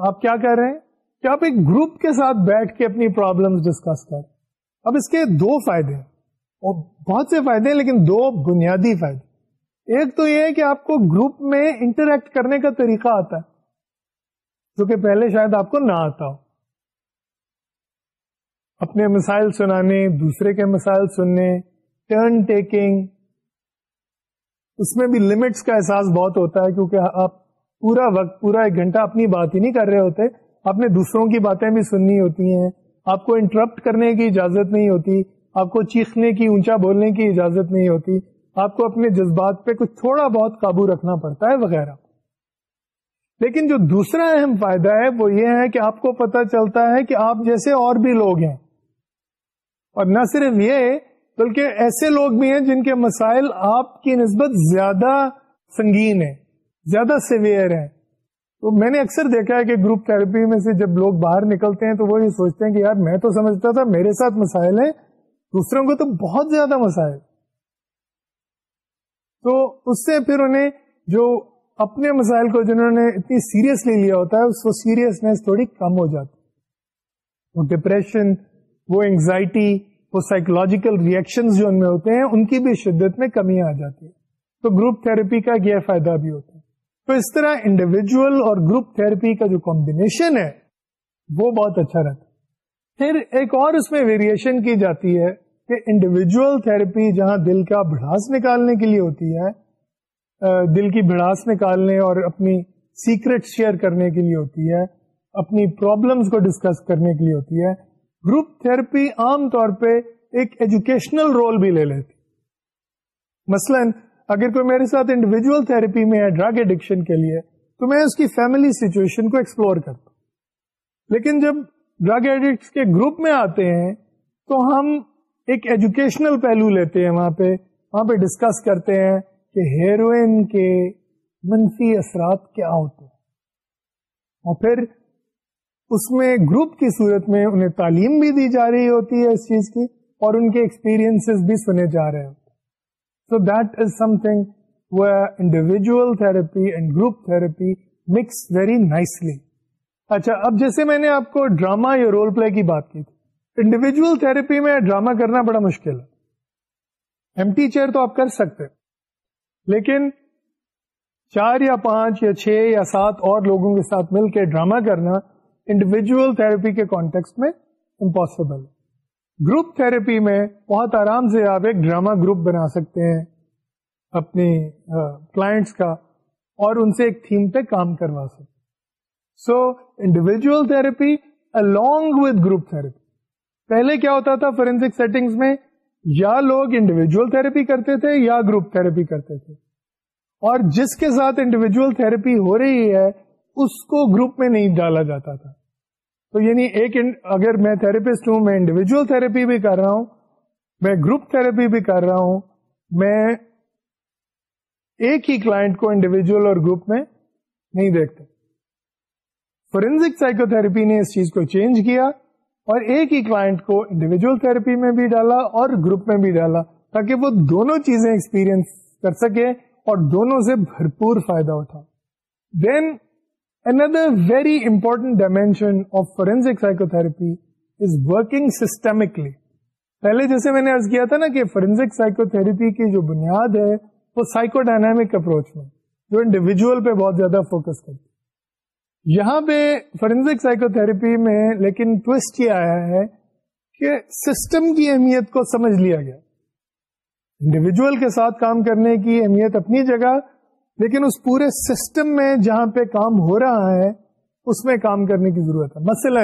آپ کیا کہہ رہے ہیں کہ آپ ایک گروپ کے ساتھ بیٹھ کے اپنی پرابلم ڈسکس کر اب اس کے دو فائدے ہیں بہت سے فائدے ہیں لیکن دو بنیادی فائدے ایک تو یہ ہے کہ آپ کو گروپ میں انٹریکٹ کرنے کا طریقہ آتا ہے جو کہ پہلے شاید آپ کو نہ آتا ہو اپنے مسائل سنانے دوسرے کے مسائل سننے ٹرن ٹیکنگ اس میں بھی لمٹس کا احساس بہت ہوتا ہے کیونکہ آپ پورا وقت پورا ایک گھنٹہ اپنی بات ہی نہیں کر رہے ہوتے آپ نے دوسروں کی باتیں بھی سننی ہوتی ہیں آپ کو انٹرپٹ کرنے کی اجازت نہیں ہوتی آپ کو چیخنے کی اونچا بولنے کی اجازت نہیں ہوتی آپ کو اپنے جذبات پہ کچھ تھوڑا بہت قابو رکھنا پڑتا ہے وغیرہ لیکن جو دوسرا اہم فائدہ ہے وہ یہ ہے کہ آپ کو پتا چلتا ہے کہ آپ جیسے اور بھی لوگ ہیں اور نہ صرف یہ بلکہ ایسے لوگ بھی ہیں جن کے مسائل آپ کی نسبت زیادہ سنگین ہیں زیادہ سویئر ہیں تو میں نے اکثر دیکھا ہے کہ گروپ تھراپی میں سے جب لوگ باہر نکلتے ہیں تو وہ یہ سوچتے ہیں کہ یار میں تو سمجھتا تھا میرے ساتھ مسائل ہیں دوسروں کو تو بہت زیادہ مسائل تو اس سے پھر انہیں جو اپنے مسائل کو جنہوں نے اتنی سیریسلی لیا ہوتا ہے اس کو سیریسنیس تھوڑی کم ہو جاتی وہ ڈپریشن وہ اینگزائٹی وہ سائیکولوجیکل ریئیکشن جو ان میں ہوتے ہیں ان کی بھی شدت میں کمی آ جاتی ہے تو گروپ تھراپی کا یہ فائدہ بھی ہوتا ہے تو اس طرح انڈیویجل اور گروپ تھراپی کا جو کمبینیشن ہے وہ بہت اچھا رہتا ہے پھر ایک اور اس میں ویریشن کی جاتی ہے کہ انڈیویجل تھراپی جہاں دل کا بھڑاس نکالنے کے لیے ہوتی ہے دل کی بھڑاس نکالنے اور اپنی سیکرٹ شیئر کرنے کے لیے ہوتی ہے اپنی پرابلمس کو ڈسکس کرنے کے لیے ہوتی ہے گروپ تھراپی عام طور پہ ایک ایجوکیشنل رول بھی لے لیتی مثلاً اگر کوئی میرے ساتھ انڈیویجل تھراپی میں ہے ڈرگ ایڈکشن کے لیے تو میں اس کی فیملی سچویشن کو ایکسپلور کرتا ہوں لیکن جب ڈرگ ایڈکٹ کے گروپ میں آتے ہیں تو ہم ایک ایجوکیشنل پہلو لیتے ہیں وہاں پہ وہاں پہ ڈسکس کرتے ہیں کہ ہیروئن کے منفی اثرات کیا ہوتے ہیں اور پھر اس میں گروپ کی صورت میں انہیں تعلیم بھی دی جا رہی ہوتی ہے اس چیز کی اور ان کے ایکسپیرئنس بھی سنے جا رہے ہوتے so that is something individual therapy and group therapy mix very nicely اچھا اب جیسے میں نے آپ کو ڈراما یا رول پلے کی بات کی تھی انڈیویجل تھراپی میں ڈراما کرنا بڑا مشکل ہے ایم ٹی چیئر تو آپ کر سکتے لیکن چار یا پانچ یا چھ یا سات اور لوگوں کے ساتھ مل کے ڈراما کرنا انڈیویجل تھراپی کے کانٹیکس میں امپاسبل ہے گروپ تھراپی میں بہت آرام سے آپ ایک ڈراما گروپ بنا سکتے ہیں اپنی کلائنٹس کا اور ان سے ایک تھیم پہ کام کروا سکتے so individual therapy along with group therapy. پہلے کیا ہوتا تھا فورینسک سیٹنگز میں یا لوگ انڈیویجل تھراپی کرتے تھے یا گروپ تھراپی کرتے تھے اور جس کے ساتھ انڈیویجل تھراپی ہو رہی ہے اس کو گروپ میں نہیں ڈالا جاتا تھا تو یعنی ایک اگر میں تھراپسٹ ہوں میں انڈیویجل تھراپی بھی کر رہا ہوں میں گروپ تھراپی بھی کر رہا ہوں میں ایک ہی کلائنٹ کو انڈیویجل اور گروپ میں نہیں دیکھتا فورینسک سائیکو تھراپی نے اس چیز کو چینج کیا اور ایک ہی کلائنٹ کو انڈیویجل تھراپی میں بھی ڈالا اور گروپ میں بھی ڈالا تاکہ وہ دونوں چیزیں ایکسپیرئنس کر سکے اور دونوں سے بھرپور فائدہ اٹھا then another very important dimension of forensic psychotherapy is working systemically پہلے جیسے میں نے ارض کیا تھا نا کہ فورینسک سائیکو تھراپی کی جو بنیاد ہے وہ سائیکو ڈائنامک اپروچ میں جو انڈیویجل پہ بہت زیادہ فوکس کرتی یہاں پہ فورینزک تھراپی میں لیکن ٹویسٹ یہ آیا ہے کہ سسٹم کی اہمیت کو سمجھ لیا گیا انڈیویجل کے ساتھ کام کرنے کی اہمیت اپنی جگہ لیکن اس پورے سسٹم میں جہاں پہ کام ہو رہا ہے اس میں کام کرنے کی ضرورت ہے مثلا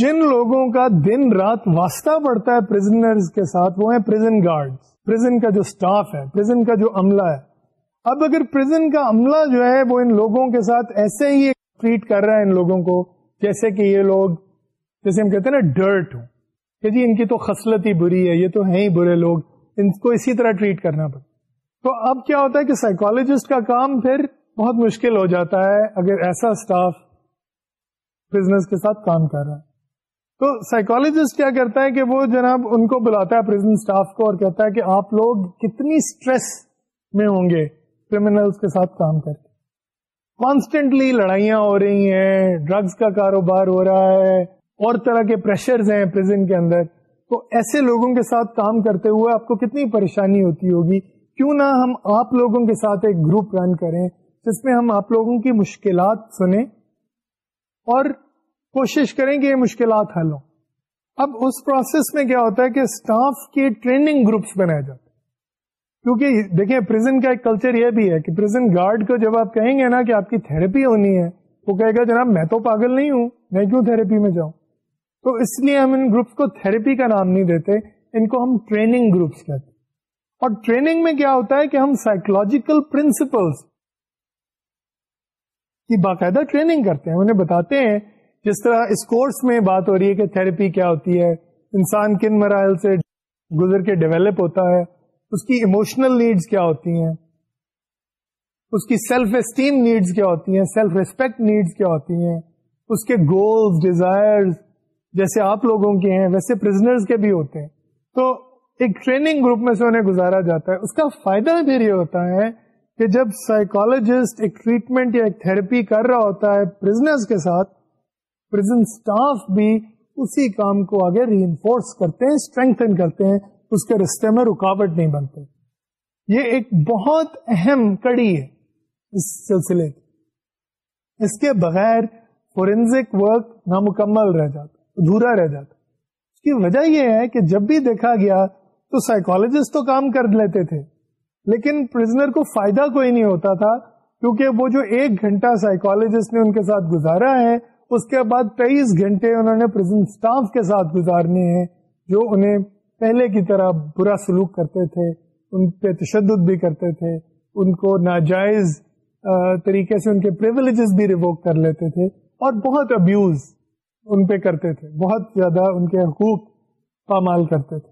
جن لوگوں کا دن رات واسطہ پڑتا ہے پرزنرز کے ساتھ وہ ہیں پرزن گارڈ کا جو سٹاف ہے پرزن کا جو عملہ ہے اب اگر پرزن کا عملہ جو ہے وہ ان لوگوں کے ساتھ ایسے ہی ٹریٹ کر رہا ہے ان لوگوں کو جیسے کہ یہ لوگ جیسے ہم کہتے ہیں نا ڈرٹ ہوں کہ جی ان کی تو خصلت ہی بری ہے یہ تو ہیں ہی برے لوگ ان کو اسی طرح ٹریٹ کرنا پڑتا تو اب کیا ہوتا ہے کہ سائیکولوجسٹ کا کام پھر بہت مشکل ہو جاتا ہے اگر ایسا اسٹاف بزنس کے ساتھ کام کر رہا ہے تو سائیکولوجسٹ کیا کرتا ہے کہ وہ جناب ان کو بلاتا ہے پرزن اسٹاف کو اور کہتا ہے کہ آپ لوگ کتنی اسٹریس میں ہوں گے کریمنلس کے ساتھ کام کر کے کانسٹینٹلی لڑائیاں ہو رہی ہیں ڈرگس کا کاروبار ہو رہا ہے اور طرح کے پریشر ہیں پرزن کے اندر تو ایسے لوگوں کے ساتھ کام کرتے ہوئے آپ کو کتنی پریشانی ہوتی ہوگی کیوں نہ ہم آپ لوگوں کے ساتھ ایک گروپ رن کریں جس میں ہم آپ لوگوں کی مشکلات سنیں اور کوشش کریں کہ یہ مشکلات حل ہوں اب اس پروسیس میں کیا ہوتا ہے کہ اسٹاف کے ٹریننگ گروپس بنائے جاتے کیونکہ دیکھیں پرزن کا ایک کلچر یہ بھی ہے کہ پرزن گارڈ کو جب آپ کہیں گے نا کہ آپ کی تھراپی ہونی ہے وہ کہے گا جناب میں تو پاگل نہیں ہوں میں کیوں تھراپی میں جاؤں تو اس لیے ہم ان گروپس کو تھراپی کا نام نہیں دیتے ان کو ہم ٹریننگ گروپس کہتے اور ٹریننگ میں کیا ہوتا ہے کہ ہم سائیکولوجیکل پرنسپلس کی باقاعدہ ٹریننگ کرتے ہیں انہیں بتاتے ہیں جس طرح اس کورس میں بات ہو رہی ہے کہ تھراپی کیا ہوتی ہے انسان کن مراحل سے گزر کے ڈیولپ ہوتا ہے اس کی اموشنل نیڈز کیا ہوتی ہیں اس کی سیلف اسٹیم نیڈز کیا ہوتی ہیں سیلف ریسپیکٹ نیڈز کیا ہوتی ہیں اس کے گولز ڈیزائر جیسے آپ لوگوں کے ہیں ویسے پرزنرز کے بھی ہوتے ہیں تو ایک ٹریننگ گروپ میں سے انہیں گزارا جاتا ہے اس کا فائدہ پھر یہ ہوتا ہے کہ جب سائیکولوجسٹ ایک ٹریٹمنٹ یا ایک تھراپی کر رہا ہوتا ہے پرزنرز کے ساتھ پرزن سٹاف بھی اسی کام کو آگے ری انفورس کرتے ہیں اسٹرینتھن کرتے ہیں اس کے رستے میں رکاوٹ نہیں بنتے یہ ایک بہت اہم کڑی ہے اس سلسلے کی اس اس کے بغیر فورینزک ورک نامکمل رہ رہ جاتا جاتا ادھورا کی وجہ یہ ہے کہ جب بھی دیکھا گیا تو سائیکولوجسٹ تو کام کر لیتے تھے لیکن پرزنر کو فائدہ کوئی نہیں ہوتا تھا کیونکہ وہ جو ایک گھنٹہ سائیکولوجسٹ نے ان کے ساتھ گزارا ہے اس کے بعد تیئیس گھنٹے انہوں نے پرزن سٹاف کے ساتھ گزارنے ہیں جو انہیں پہلے کی طرح برا سلوک کرتے تھے ان پہ تشدد بھی کرتے تھے ان کو ناجائز طریقے سے ان کے پریولیجز بھی ریووک کر لیتے تھے اور بہت ابیوز ان پہ کرتے تھے بہت زیادہ ان کے حقوق پامال کرتے تھے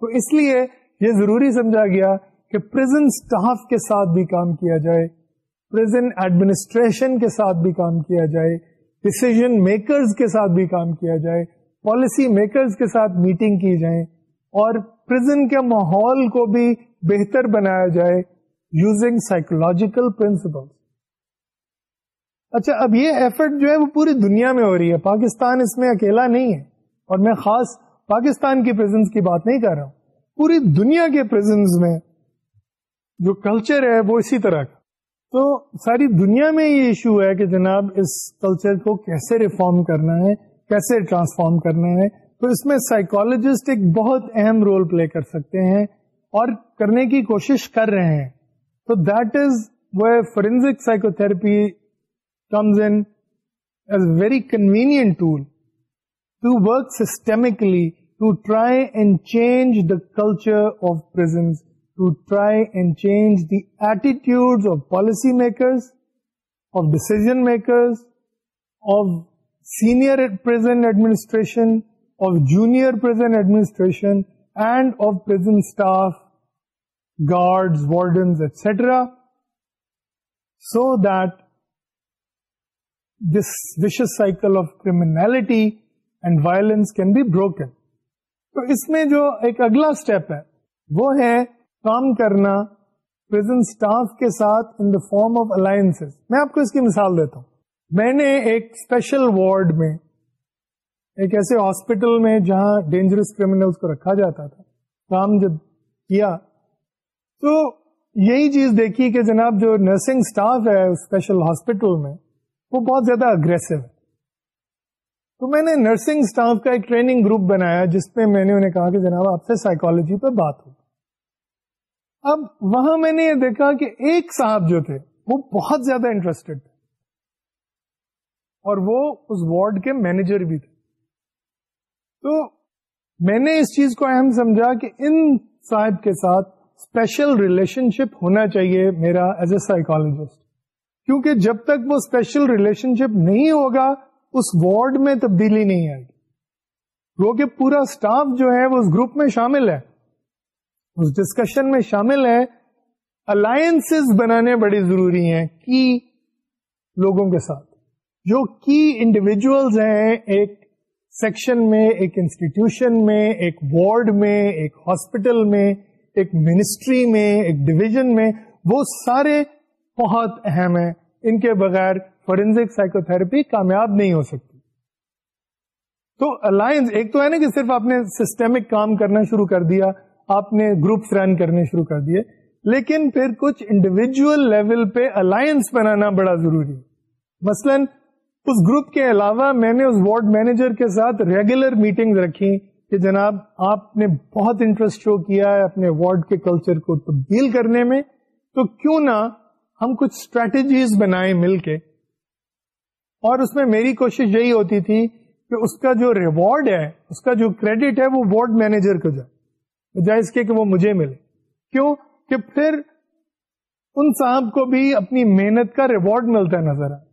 تو اس لیے یہ ضروری سمجھا گیا کہ پرزن سٹاف کے ساتھ بھی کام کیا جائے پرزن ایڈمنسٹریشن کے ساتھ بھی کام کیا جائے ڈسیزن میکرز کے ساتھ بھی کام کیا جائے پالیسی میکرز کے ساتھ میٹنگ کی جائیں اور پرزن کے ماحول کو بھی بہتر بنایا جائے یوزنگ سائیکولوجیکل پرنسپل اچھا اب یہ ایفرٹ جو ہے وہ پوری دنیا میں ہو رہی ہے پاکستان اس میں اکیلا نہیں ہے اور میں خاص پاکستان کی پرزنس کی بات نہیں کر رہا ہوں پوری دنیا کے پرزنس میں جو کلچر ہے وہ اسی طرح کا تو ساری دنیا میں یہ ایشو ہے کہ جناب اس کلچر کو کیسے ریفارم کرنا ہے کیسے ٹرانسفارم کرنا ہے تو اس میں سائیکولوجسٹ ایک بہت اہم رول پلے کر سکتے ہیں اور کرنے کی کوشش کر رہے ہیں تو that is way forensic psychotherapy comes in very convenient tool to work systemically to try and change the culture of prisons to try and change the attitude of policy makers of decision makers of senior administration of junior administration and offend staff guard warden et cetera so that this vicious cycle of cruelty and violence can be broken تو اس میں جو ایک اگلا step ہے وہ ہے کام کرنا پرزنٹ اسٹاف کے ساتھ in the form of alliance میں آپ کو اس کی مثال دیتا ہوں میں نے ایک اسپیشل وارڈ میں ایک ایسے ہاسپٹل میں جہاں ڈینجرس کریمنلس کو رکھا جاتا تھا کام جب کیا تو یہی چیز دیکھی کہ جناب جو نرسنگ سٹاف ہے اسپیشل ہاسپٹل میں وہ بہت زیادہ اگریسو ہے تو میں نے نرسنگ سٹاف کا ایک ٹریننگ گروپ بنایا جس میں میں نے انہیں کہا کہ جناب آپ سے سائیکالوجی پہ بات ہو اب وہاں میں نے یہ دیکھا کہ ایک صاحب جو تھے وہ بہت زیادہ انٹرسٹڈ تھے اور وہ اس وارڈ کے مینیجر بھی تھے تو میں نے اس چیز کو اہم سمجھا کہ ان صاحب کے ساتھ اسپیشل ریلیشن شپ ہونا چاہیے میرا ایز اے سائیکولوجسٹ کیونکہ جب تک وہ اسپیشل ریلیشن شپ نہیں ہوگا اس وارڈ میں تبدیلی نہیں آئے گی وہ کہ پورا اسٹاف جو ہے وہ اس گروپ میں شامل ہے اس ڈسکشن میں شامل ہے الائنس بنانے بڑی ضروری ہیں کی لوگوں کے ساتھ جو کی انڈیویجلز ہیں ایک سیکشن میں ایک انسٹیٹیوشن میں ایک وارڈ میں ایک ہاسپٹل میں ایک منسٹری میں ایک ڈویژن میں وہ سارے بہت اہم ہیں ان کے بغیر فورینزک سائیکو تھراپی کامیاب نہیں ہو سکتی تو الائنس ایک تو ہے نا کہ صرف آپ نے سسٹمک کام کرنا شروع کر دیا آپ نے گروپس رن کرنے شروع کر دیے لیکن پھر کچھ انڈیویجل لیول پہ الائنس بنانا بڑا ضروری ہے مثلاً اس گروپ کے علاوہ میں نے اس وارڈ مینیجر کے ساتھ ریگولر میٹنگ رکھی کہ جناب آپ نے بہت انٹرسٹ شو کیا ہے اپنے وارڈ کے کلچر کو تبدیل کرنے میں تو کیوں نہ ہم کچھ اسٹریٹجیز بنائیں مل کے اور اس میں میری کوشش یہی ہوتی تھی کہ اس کا جو ریوارڈ ہے اس کا جو کریڈٹ ہے وہ وارڈ مینیجر کو جائے بجائے اس کے کہ وہ مجھے ملے کیوں کہ پھر ان صاحب کو بھی اپنی محنت کا ریوارڈ ملتا ہے نظر آئے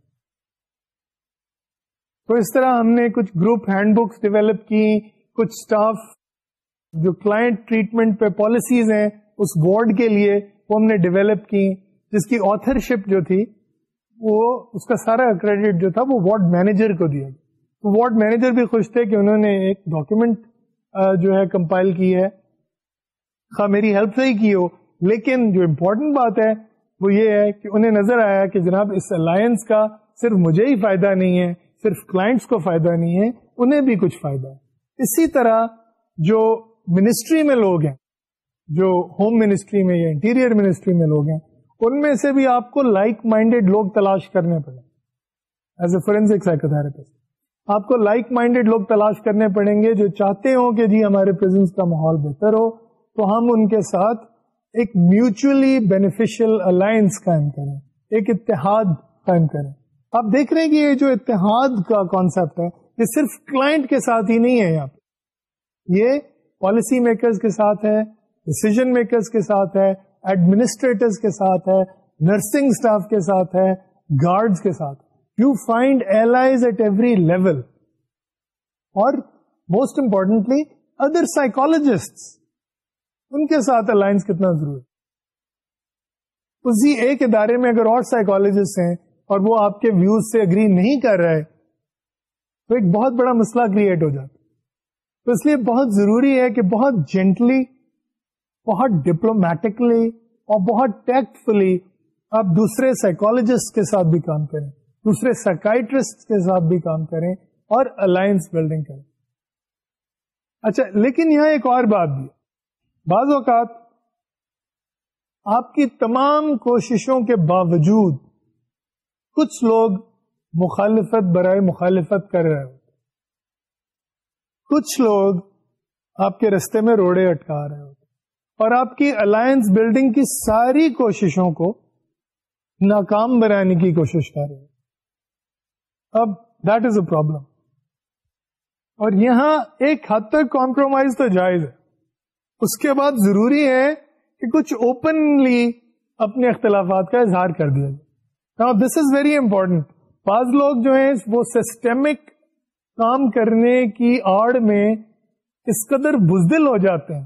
تو اس طرح ہم نے کچھ گروپ ہینڈ بکس ڈیولپ کی کچھ اسٹاف جو کلائنٹ ٹریٹمنٹ پہ پالیسیز ہیں اس وارڈ کے لیے وہ ہم نے ڈیولپ کی جس کی آتھرشپ شپ جو تھی وہ اس کا سارا کریڈٹ جو تھا وہ وارڈ مینیجر کو دیا تو وارڈ مینیجر بھی خوش تھے کہ انہوں نے ایک ڈاکیومینٹ جو ہے کمپائل کی ہے خواہ میری ہیلپ سے ہی کی ہو لیکن جو امپورٹنٹ بات ہے وہ یہ ہے کہ انہیں نظر آیا کہ جناب اس الائنس کا صرف مجھے ہی فائدہ نہیں ہے صرف کلائنٹس کو فائدہ نہیں ہے انہیں بھی کچھ فائدہ ہے اسی طرح جو منسٹری میں لوگ ہیں جو ہوم منسٹری میں یا انٹیریئر منسٹری میں لوگ ہیں ان میں سے بھی آپ کو لائک مائنڈیڈ لوگ تلاش کرنے پڑیں ایز اے فورینسک سائیکوتھراپسٹ آپ کو لائک مائنڈیڈ لوگ تلاش کرنے پڑیں گے جو چاہتے ہوں کہ جی ہمارے پریزنس کا ماحول بہتر ہو تو ہم ان کے ساتھ ایک میوچلی بینیفیشل الائنس قائم کریں ایک اتحاد قائم کریں آپ دیکھ رہے ہیں کہ یہ جو اتحاد کا کانسیپٹ ہے یہ صرف کلائنٹ کے ساتھ ہی نہیں ہے یہاں پہ یہ پالیسی میکرز کے ساتھ ہے ڈسیزن میکرز کے ساتھ ہے ایڈمنسٹریٹر کے ساتھ ہے نرسنگ اسٹاف کے ساتھ ہے گارڈز کے ساتھ you find allies at every level اور موسٹ امپورٹنٹلی ادر سائیکولوجسٹ ان کے ساتھ الائنس کتنا ضروری اسی ایک ادارے میں اگر اور سائیکولوجسٹ ہیں اور وہ آپ کے ویوز سے اگری نہیں کر رہے تو ایک بہت بڑا مسئلہ کریٹ ہو جاتا تو اس لیے بہت ضروری ہے کہ بہت جینٹلی بہت ڈپلومیٹکلی اور بہت ٹیکٹفلی آپ دوسرے سائیکولوجسٹ کے ساتھ بھی کام کریں دوسرے سائکائٹرسٹ کے ساتھ بھی کام کریں اور الائنس بلڈنگ کریں اچھا لیکن یہاں ایک اور بات بھی بعض اوقات آپ کی تمام کوششوں کے باوجود کچھ لوگ مخالفت برائے مخالفت کر رہے ہوتے کچھ لوگ آپ کے رستے میں روڑے اٹکا رہے ہوتے اور آپ کی الائنس بلڈنگ کی ساری کوششوں کو ناکام بنانے کی کوشش کر رہے ہیں اب دیٹ از اے پرابلم اور یہاں ایک حد تک کمپرومائز تو جائز ہے اس کے بعد ضروری ہے کہ کچھ اوپنلی اپنے اختلافات کا اظہار کر دیا جائے دس از ویری امپورٹنٹ بعض لوگ جو ہیں وہ سسٹمک کام کرنے کی آڑ میں اس قدر بزدل ہو جاتے ہیں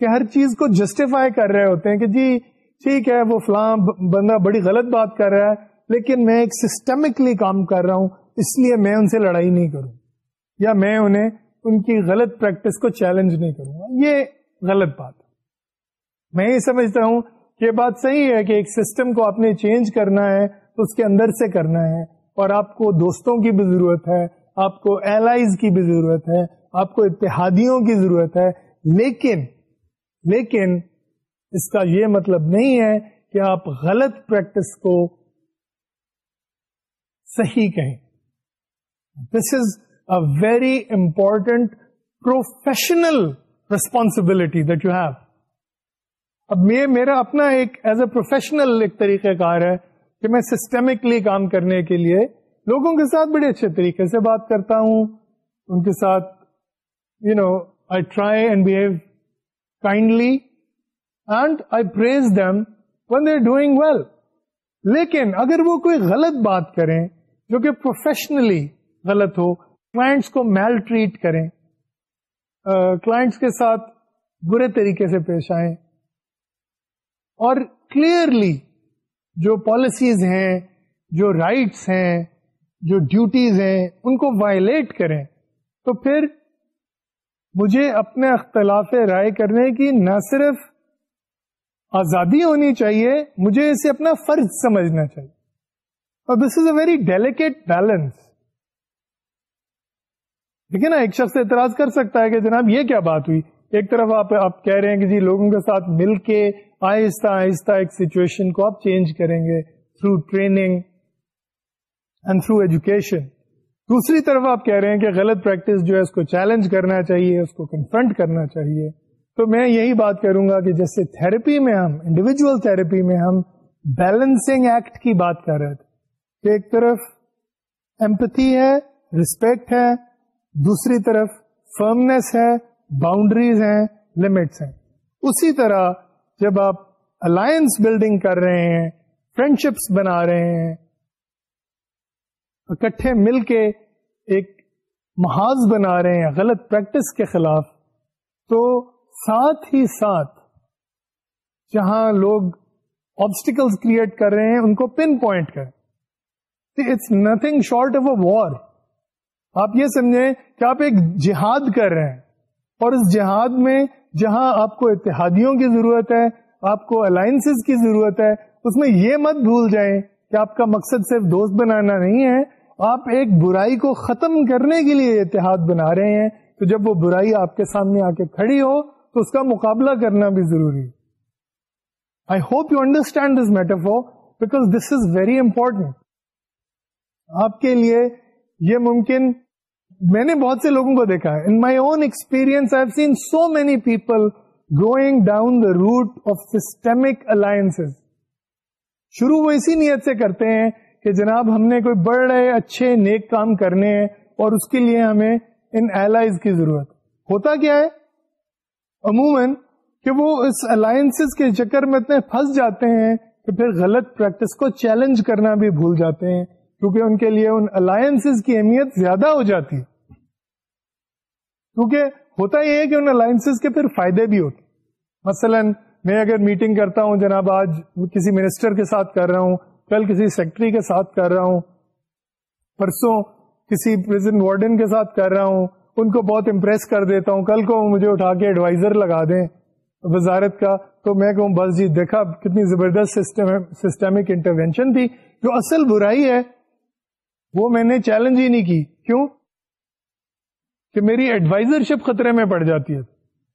کہ ہر چیز کو جسٹیفائی کر رہے ہوتے ہیں کہ جی ٹھیک ہے وہ فلاں بندہ بڑی غلط بات کر رہا ہے لیکن میں ایک سسٹمکلی کام کر رہا ہوں اس لیے میں ان سے لڑائی نہیں کروں یا میں انہیں ان کی غلط پریکٹس کو چیلنج نہیں کروں گا یہ غلط بات میں یہ سمجھتا ہوں یہ بات صحیح ہے کہ ایک سسٹم کو آپ نے چینج کرنا ہے تو اس کے اندر سے کرنا ہے اور آپ کو دوستوں کی بھی ضرورت ہے آپ کو ایلائز کی بھی ضرورت ہے آپ کو اتحادیوں کی ضرورت ہے لیکن لیکن اس کا یہ مطلب نہیں ہے کہ آپ غلط پریکٹس کو صحیح کہیں this is a very important professional responsibility that you have اب یہ میرا اپنا ایک ایز اے پروفیشنل ایک طریقہ کار ہے کہ میں سسٹمکلی کام کرنے کے لیے لوگوں کے ساتھ بڑے اچھے طریقے سے بات کرتا ہوں ان کے ساتھ you know I try and behave kindly and I praise them when they doing well لیکن اگر وہ کوئی غلط بات کریں جو کہ پروفیشنلی غلط ہو کلائنٹس کو میل ٹریٹ کریں uh, کے ساتھ برے طریقے سے پیش آئیں اور کلیئرلی جو پالیسیز ہیں جو رائٹس ہیں جو ڈیوٹیز ہیں ان کو وائلیٹ کریں تو پھر مجھے اپنے اختلاف رائے کرنے کی نہ صرف آزادی ہونی چاہیے مجھے اسے اپنا فرض سمجھنا چاہیے اور this is a very delicate balance دیکھیے نا ایک شخص اعتراض کر سکتا ہے کہ جناب یہ کیا بات ہوئی ایک طرف آپ آپ کہہ رہے ہیں کہ جی لوگوں کے ساتھ مل کے آہستہ آہستہ ایک سچویشن کو آپ چینج کریں گے through training and through education دوسری طرف آپ کہہ رہے ہیں کہ غلط پریکٹس جو ہے اس کو چیلنج کرنا چاہیے اس کو کنفرنٹ کرنا چاہیے تو میں یہی بات کروں گا کہ جیسے تھراپی میں ہم انڈیویجل تھراپی میں ہم بیلنسنگ ایکٹ کی بات کر رہے تھے کہ ایک طرف ایمپتھی ہے رسپیکٹ ہے دوسری طرف فرمنیس ہے باؤنڈریز ہیں لمٹس ہیں اسی طرح جب آپ الائنس بلڈنگ کر رہے ہیں فرینڈ شپس بنا رہے ہیں اکٹھے مل کے ایک محاذ بنا رہے ہیں غلط پریکٹس کے خلاف تو ساتھ ہی ساتھ جہاں لوگ آبسٹیکل کریٹ کر رہے ہیں ان کو پن پوائنٹ کر it's nothing short of a war آپ یہ سمجھیں کہ آپ ایک جہاد کر رہے ہیں اور اس جہاد میں جہاں آپ کو اتحادیوں کی ضرورت ہے آپ کو الائنس کی ضرورت ہے اس میں یہ مت بھول جائیں کہ آپ کا مقصد صرف دوست بنانا نہیں ہے آپ ایک برائی کو ختم کرنے کے لیے اتحاد بنا رہے ہیں تو جب وہ برائی آپ کے سامنے آ کے کھڑی ہو تو اس کا مقابلہ کرنا بھی ضروری I hope you understand this matter for because this is very important آپ کے لیے یہ ممکن میں نے بہت سے لوگوں کو دیکھا in my own experience seen so many people going down the route of systemic alliance شروع وہ اسی نیت سے کرتے ہیں کہ جناب ہم نے کوئی بڑے اچھے نیک کام کرنے ہیں اور اس کے لیے ہمیں ان ایلائز کی ضرورت ہوتا کیا ہے عموماً کہ وہ اس الائنس کے چکر میں اتنے پھنس جاتے ہیں کہ پھر غلط پریکٹس کو چیلنج کرنا بھی بھول جاتے ہیں کیونکہ ان کے لیے ان الائنس کی اہمیت زیادہ ہو جاتی ہے کیونکہ ہوتا یہ ہے کہ ان الائنس کے پھر فائدے بھی ہوتے مثلا میں اگر میٹنگ کرتا ہوں جناب آج کسی منسٹر کے ساتھ کر رہا ہوں کل کسی سیکٹری کے ساتھ کر رہا ہوں پرسوں کسی وارڈن کے ساتھ کر رہا ہوں ان کو بہت امپریس کر دیتا ہوں کل کو مجھے اٹھا کے ایڈوائزر لگا دیں وزارت کا تو میں کہوں بس جی دیکھا کتنی زبردست سسٹمک انٹروینشن تھی جو اصل برائی ہے وہ میں نے چیلنج ہی نہیں کی کیوں کہ میری ایڈوائزر شپ خطرے میں پڑ جاتی ہے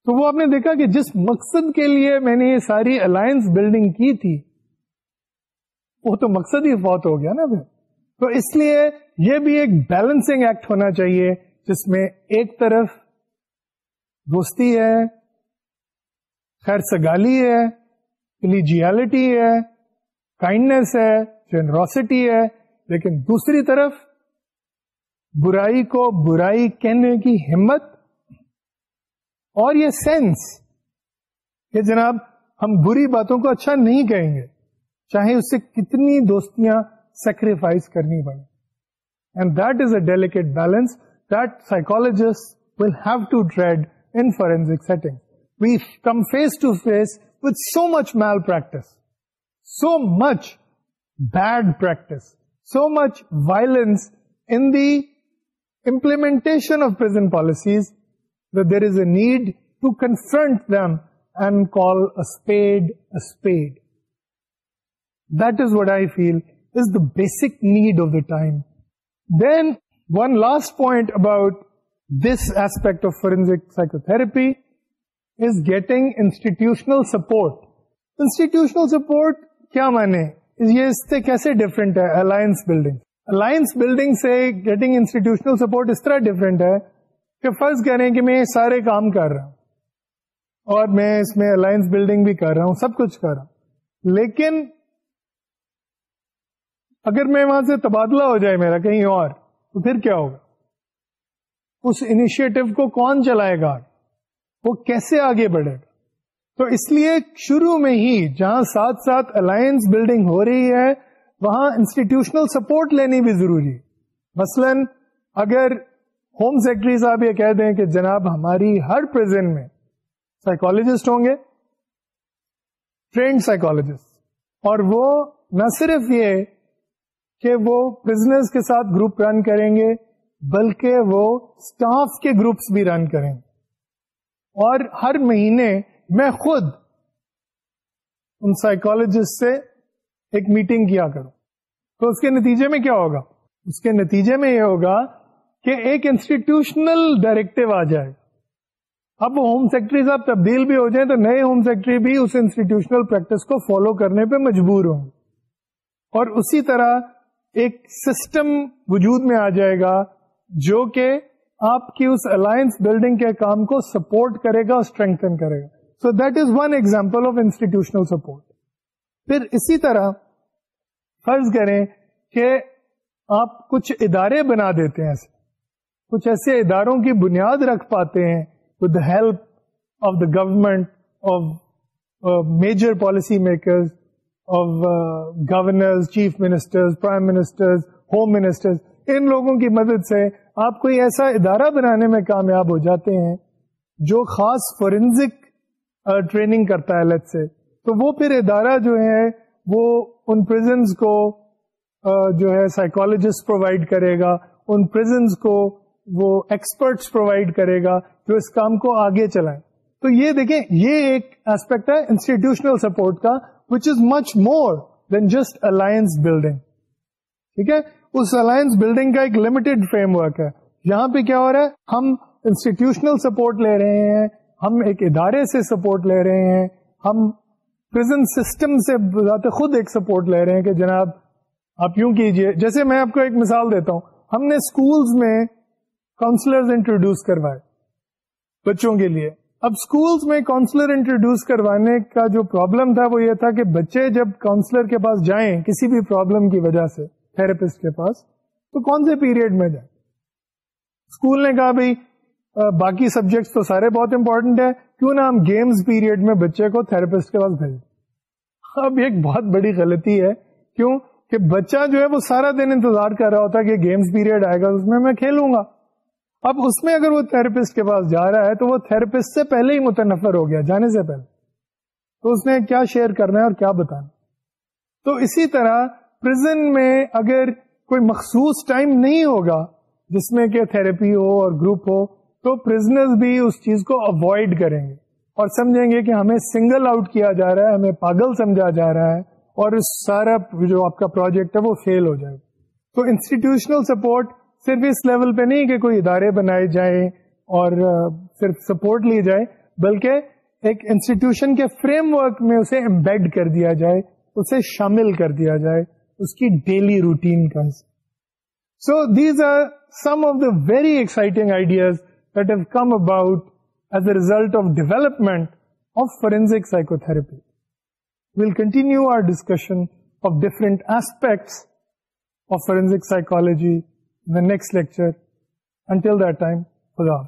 تو وہ آپ نے دیکھا کہ جس مقصد کے لیے میں نے یہ ساری الائنس بلڈنگ کی تھی وہ تو مقصد ہی بہت ہو گیا نا پھر تو اس لیے یہ بھی ایک بیلنسنگ ایکٹ ہونا چاہیے جس میں ایک طرف دوستی ہے خیر سگالی ہے کلیجیالٹی ہے کائنڈنیس ہے جنروسٹی ہے لیکن دوسری طرف برائی کو برائی کہنے کی ہمت اور یہ سینس کہ جناب ہم بری باتوں کو اچھا نہیں کہیں گے چاہے اس سے کتنی دوستیاں سیکریفائز کرنی پڑے and that is a delicate balance that psychologist will have to tread in forensic setting we come face to face with so much malpractice so much bad practice so much violence in implement offend policies there is a need to confront them and call it it this what I feel is the basic need of the time then one last point about this aspect of forensic psychotherapy is getting institutional support institutional support کیا مانے یہ اس سے کیسے different ہے alliance building alliance building سے getting institutional support اس طرح ڈفرینٹ ہے کہ فرض کہہ رہے ہیں کہ میں سارے کام کر رہا ہوں اور میں اس میں الائنس بلڈنگ بھی کر رہا ہوں سب کچھ کر رہا ہوں لیکن اگر میں وہاں سے تبادلہ ہو جائے میرا کہیں اور تو پھر کیا ہوگا اس انیشیٹو کو کون چلائے گا وہ کیسے آگے بڑھے گا تو اس لیے شروع میں ہی جہاں ساتھ ساتھ الائنس بلڈنگ ہو رہی ہے وہاں انسٹیٹیوشنل سپورٹ لینی بھی ضروری مثلا اگر ہوم سیکرٹری صاحب یہ کہہ دیں کہ جناب ہماری ہر پرزینٹ میں سائیکولوجسٹ ہوں گے ٹرینڈ سائیکولوجسٹ اور وہ نہ صرف یہ کہ وہ بزنس کے ساتھ گروپ رن کریں گے بلکہ وہ اسٹاف کے گروپس بھی رن کریں گے اور ہر مہینے میں خود ان سائیکولوجسٹ سے ایک میٹنگ کیا کرو تو اس کے نتیجے میں کیا ہوگا اس کے نتیجے میں یہ ہوگا کہ ایک انسٹیٹیوشنل ڈائریکٹو آ جائے اب وہ ہوم سیکٹری صاحب تبدیل بھی ہو جائیں تو نئے ہوم سیکٹری بھی اس انسٹیٹیوشنل پریکٹس کو فالو کرنے پہ مجبور ہوں اور اسی طرح ایک سسٹم وجود میں آ جائے گا جو کہ آپ کی اس الائنس بلڈنگ کے کام کو سپورٹ کرے گا اور اسٹرینگن کرے گا so that is one example of institutional support پھر اسی طرح فرض کریں کہ آپ کچھ ادارے بنا دیتے ہیں ایسے کچھ ایسے اداروں کی بنیاد رکھ پاتے ہیں the help of the government of major policy makers of governors chief ministers prime ministers home ministers ان لوگوں کی مدد سے آپ کوئی ایسا ادارہ بنانے میں کامیاب ہو جاتے ہیں جو خاص فورینزک ٹریننگ uh, کرتا ہے لیٹ سے تو وہ پھر ادارہ جو ہے وہ ان کو جو ہے سائیکولوجسٹ پرووائڈ کرے گا ان کو وہ ایکسپرٹس پرووائڈ کرے گا جو اس کام کو آگے چلائیں تو یہ دیکھیں یہ ایک ایسپیکٹ ہے انسٹیٹیوشنل سپورٹ کا which is much more than just alliance building ٹھیک ہے اس الائنس بلڈنگ کا ایک لمیٹڈ فریم ورک ہے یہاں پہ کیا ہو رہا ہے ہم انسٹیٹیوشنل سپورٹ لے رہے ہیں ہم ایک ادارے سے سپورٹ لے رہے ہیں ہم پرزن سسٹم سے ذات خود ایک سپورٹ لے رہے ہیں کہ جناب آپ یوں کیجئے جیسے میں آپ کو ایک مثال دیتا ہوں ہم نے سکولز میں کاؤنسلرز انٹروڈیوس کروائے بچوں کے لیے اب سکولز میں کاؤنسلر انٹروڈیوس کروانے کا جو پرابلم تھا وہ یہ تھا کہ بچے جب کاؤنسلر کے پاس جائیں کسی بھی پرابلم کی وجہ سے تھراپسٹ کے پاس تو کون سے پیریڈ میں جائیں اسکول نے کہا بھائی باقی سبجیکٹس تو سارے بہت امپورٹنٹ ہے کیوں نہ ہم گیمز پیریڈ میں بچے کو تھراپسٹ کے پاس بھیج اب ایک بہت بڑی غلطی ہے کیوں کہ بچہ جو ہے وہ سارا دن انتظار کر رہا ہوتا ہے کہ گیمز پیریڈ آئے گا اس میں میں کھیلوں گا اب اس میں اگر وہ تھراپسٹ کے پاس جا رہا ہے تو وہ تھراپسٹ سے پہلے ہی متنفر ہو گیا جانے سے پہلے تو اس نے کیا شیئر کرنا ہے اور کیا بتانا تو اسی طرح پرزن میں اگر کوئی مخصوص ٹائم نہیں ہوگا جس میں کہ تھراپی ہو اور گروپ ہو تو پرزنرز بھی اس چیز کو اوائڈ کریں گے اور سمجھیں گے کہ ہمیں سنگل آؤٹ کیا جا رہا ہے ہمیں پاگل سمجھا جا رہا ہے اور سارا جو آپ کا پروجیکٹ ہے وہ فیل ہو جائے تو انسٹیٹیوشنل سپورٹ صرف اس لیول پہ نہیں کہ کوئی ادارے بنائے جائیں اور صرف سپورٹ لی جائے بلکہ ایک انسٹیٹیوشن کے فریم ورک میں اسے امبیڈ کر دیا جائے اسے شامل کر دیا جائے اس کی ڈیلی روٹین کا so these are some of the very exciting ideas that have come about as a result of development of forensic psychotherapy. We'll continue our discussion of different aspects of forensic psychology in the next lecture. Until that time, Khuda Hafiz.